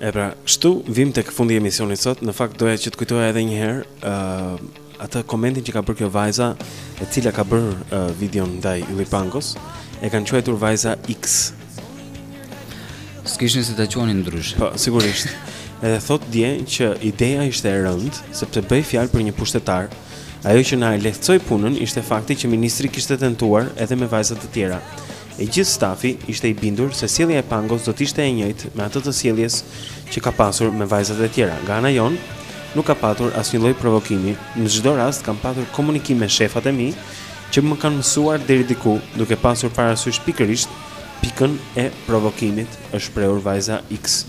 E pra, kështu vim tek fundi i emisionit sot. Në fakt doja që të kujtoja edhe një herë ë uh, atë komentin që ka bërë kjo vajza, e cila ka bërë uh, videon ndaj Ylli Pangos, e kanë quajtur vajza X. S'kishin si ta quanin ndryshe. Po, sigurisht. Edhe thotë dje që ideja ishte e rëndë, sepse bëhej fjalë për një pushtetar. Ajo që na e lehtësoi punën ishte fakti që ministri kishte tentuar edhe me vajza të tjera. E gjithë stafi ishte i bindur se sjellja e Pangos do të ishte e njëjtë me atë të sjelljes që ka pasur me vajzat e tjera. Nga ana jonë, nuk ka patur asnjë lloj provokimi, në çdo rast kam patur komunikim me shefat e mi që më kanë mësuar deri diku, duke pasur parasysh pikërisht pikën e provokimit, është shprehur vajza X.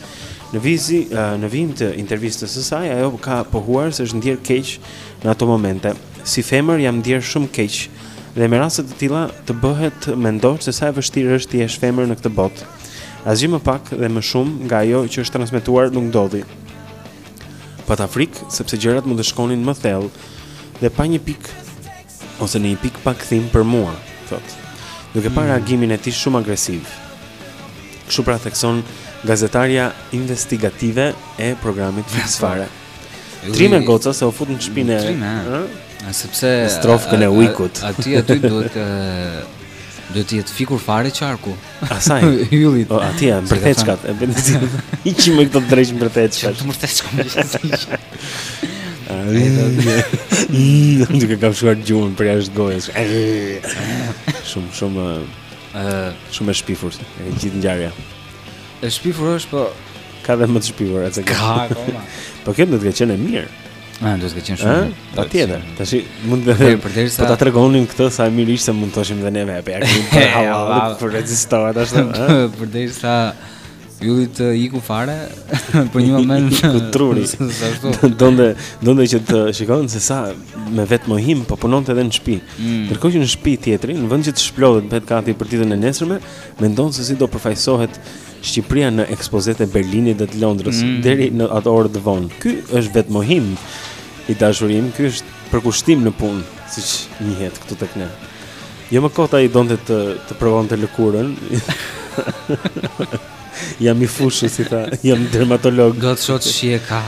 Në vizi, në vijim të intervistës së saj, ajo ka pohuar se është ndier keq në ato momente. Si femër jam ndier shumë keq dhe me raste të tilla të bëhet të mendosh se sa e vështirë është të jesh femër në këtë botë. Asgjë më pak dhe më shumë nga ajo që është transmetuar nuk ndodhi. Pata frikë sepse gjërat mund të shkonin më thellë dhe pa një pikë ose në një pikë pa kthim për mua, thotë. Duke parë mm. reagimin e tij shumë agresiv. Kështu pra thekson gazetarja investigative e programit Fiks Fare. Trime goca se u fut në shpinë e. Trime, ëh. Sepse strofkën e ujkut. Aty aty duhet të do të jetë fikur fare qarku. Asaj Yllit. Po aty janë mërtëçkat e benzin. Hiqim me këto drejt mërtëçka. Të mërtëçka më jashtë. Ai do të. Unë duke kafshuar gjuhën për jashtë gojës. Shumë shumë ë shumë e shpifur e gjithë ngjarja. E shpifur është po ka dhe më të shpifur atë. Ka akoma. Po kjo do të ketë qenë mirë. Ah, do të ketë qenë shumë mirë. Patjetër. Ta dije mund të them përderisa po ta tregonim këtë sa e mirë ishte mund të thoshim dhe ne me për akim për hava për rezistuar ashtu. Përderisa Yllit i iku fare për një moment truri. Domethënë domethënë që të shikoni se sa me vetëmohim po punonte edhe në shtëpi. Mm. Ndërkohë që në shtëpi tjetri, në vend që të shplodhet e të bëhet gati për ditën e nesërme, Mendon se si do përfaqësohet Shqipëria në ekspozitat e Berlinit dhe të Londrës mm. deri në atë orë të vonë. Ky është vetëmohim i dashur im, ky është përkushtim në punë, siç njihet këtu tek ne. Jo më kot ai donte të të provonte lëkurën. jam i fushës i tha, jam dermatolog. Do ta shoh si e ka.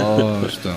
oh, ashtu.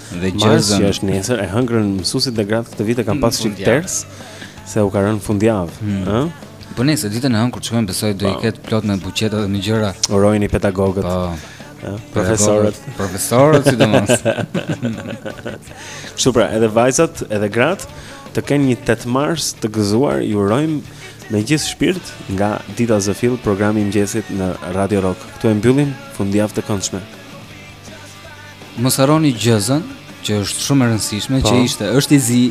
Dhe 7 që është nesër e hëngrën mësuesit dhe gratë këtë vit e kanë pas çik ters se u ka rënë fundjavë, hmm. ë? Hmm. Po nesër ditën e hënë kur shkojmë besoj do i po. ketë plot me buqeta dhe me gjëra. Urojini pedagogët. Po. Profesorët, profesorët sidomos. Kështu pra, edhe vajzat, edhe gratë të kenë një 8 mars të gëzuar, ju urojmë me gjithë shpirt nga Dita Zë Fill, programi i mëngjesit në Radio Rock. Këtu e mbyllim fundjavë të këndshme. Mos harroni gjëzën, që është shumë e rëndësishme, po. që ishte, është i zi.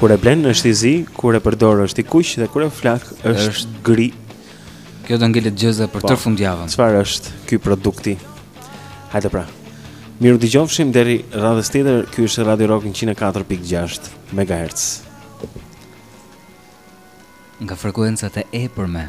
kur e blen është i zi, kur e përdor është i kuq dhe kur e flak është, është gri. Kjo do ngelet gjëza për po. tërë fundjavën. Çfarë është ky produkti? Hajde pra. Mirë u dëgjofshim deri radhën tjetër, ky është Radio Rock 104.6 MHz. Nga frekuencat e epërme.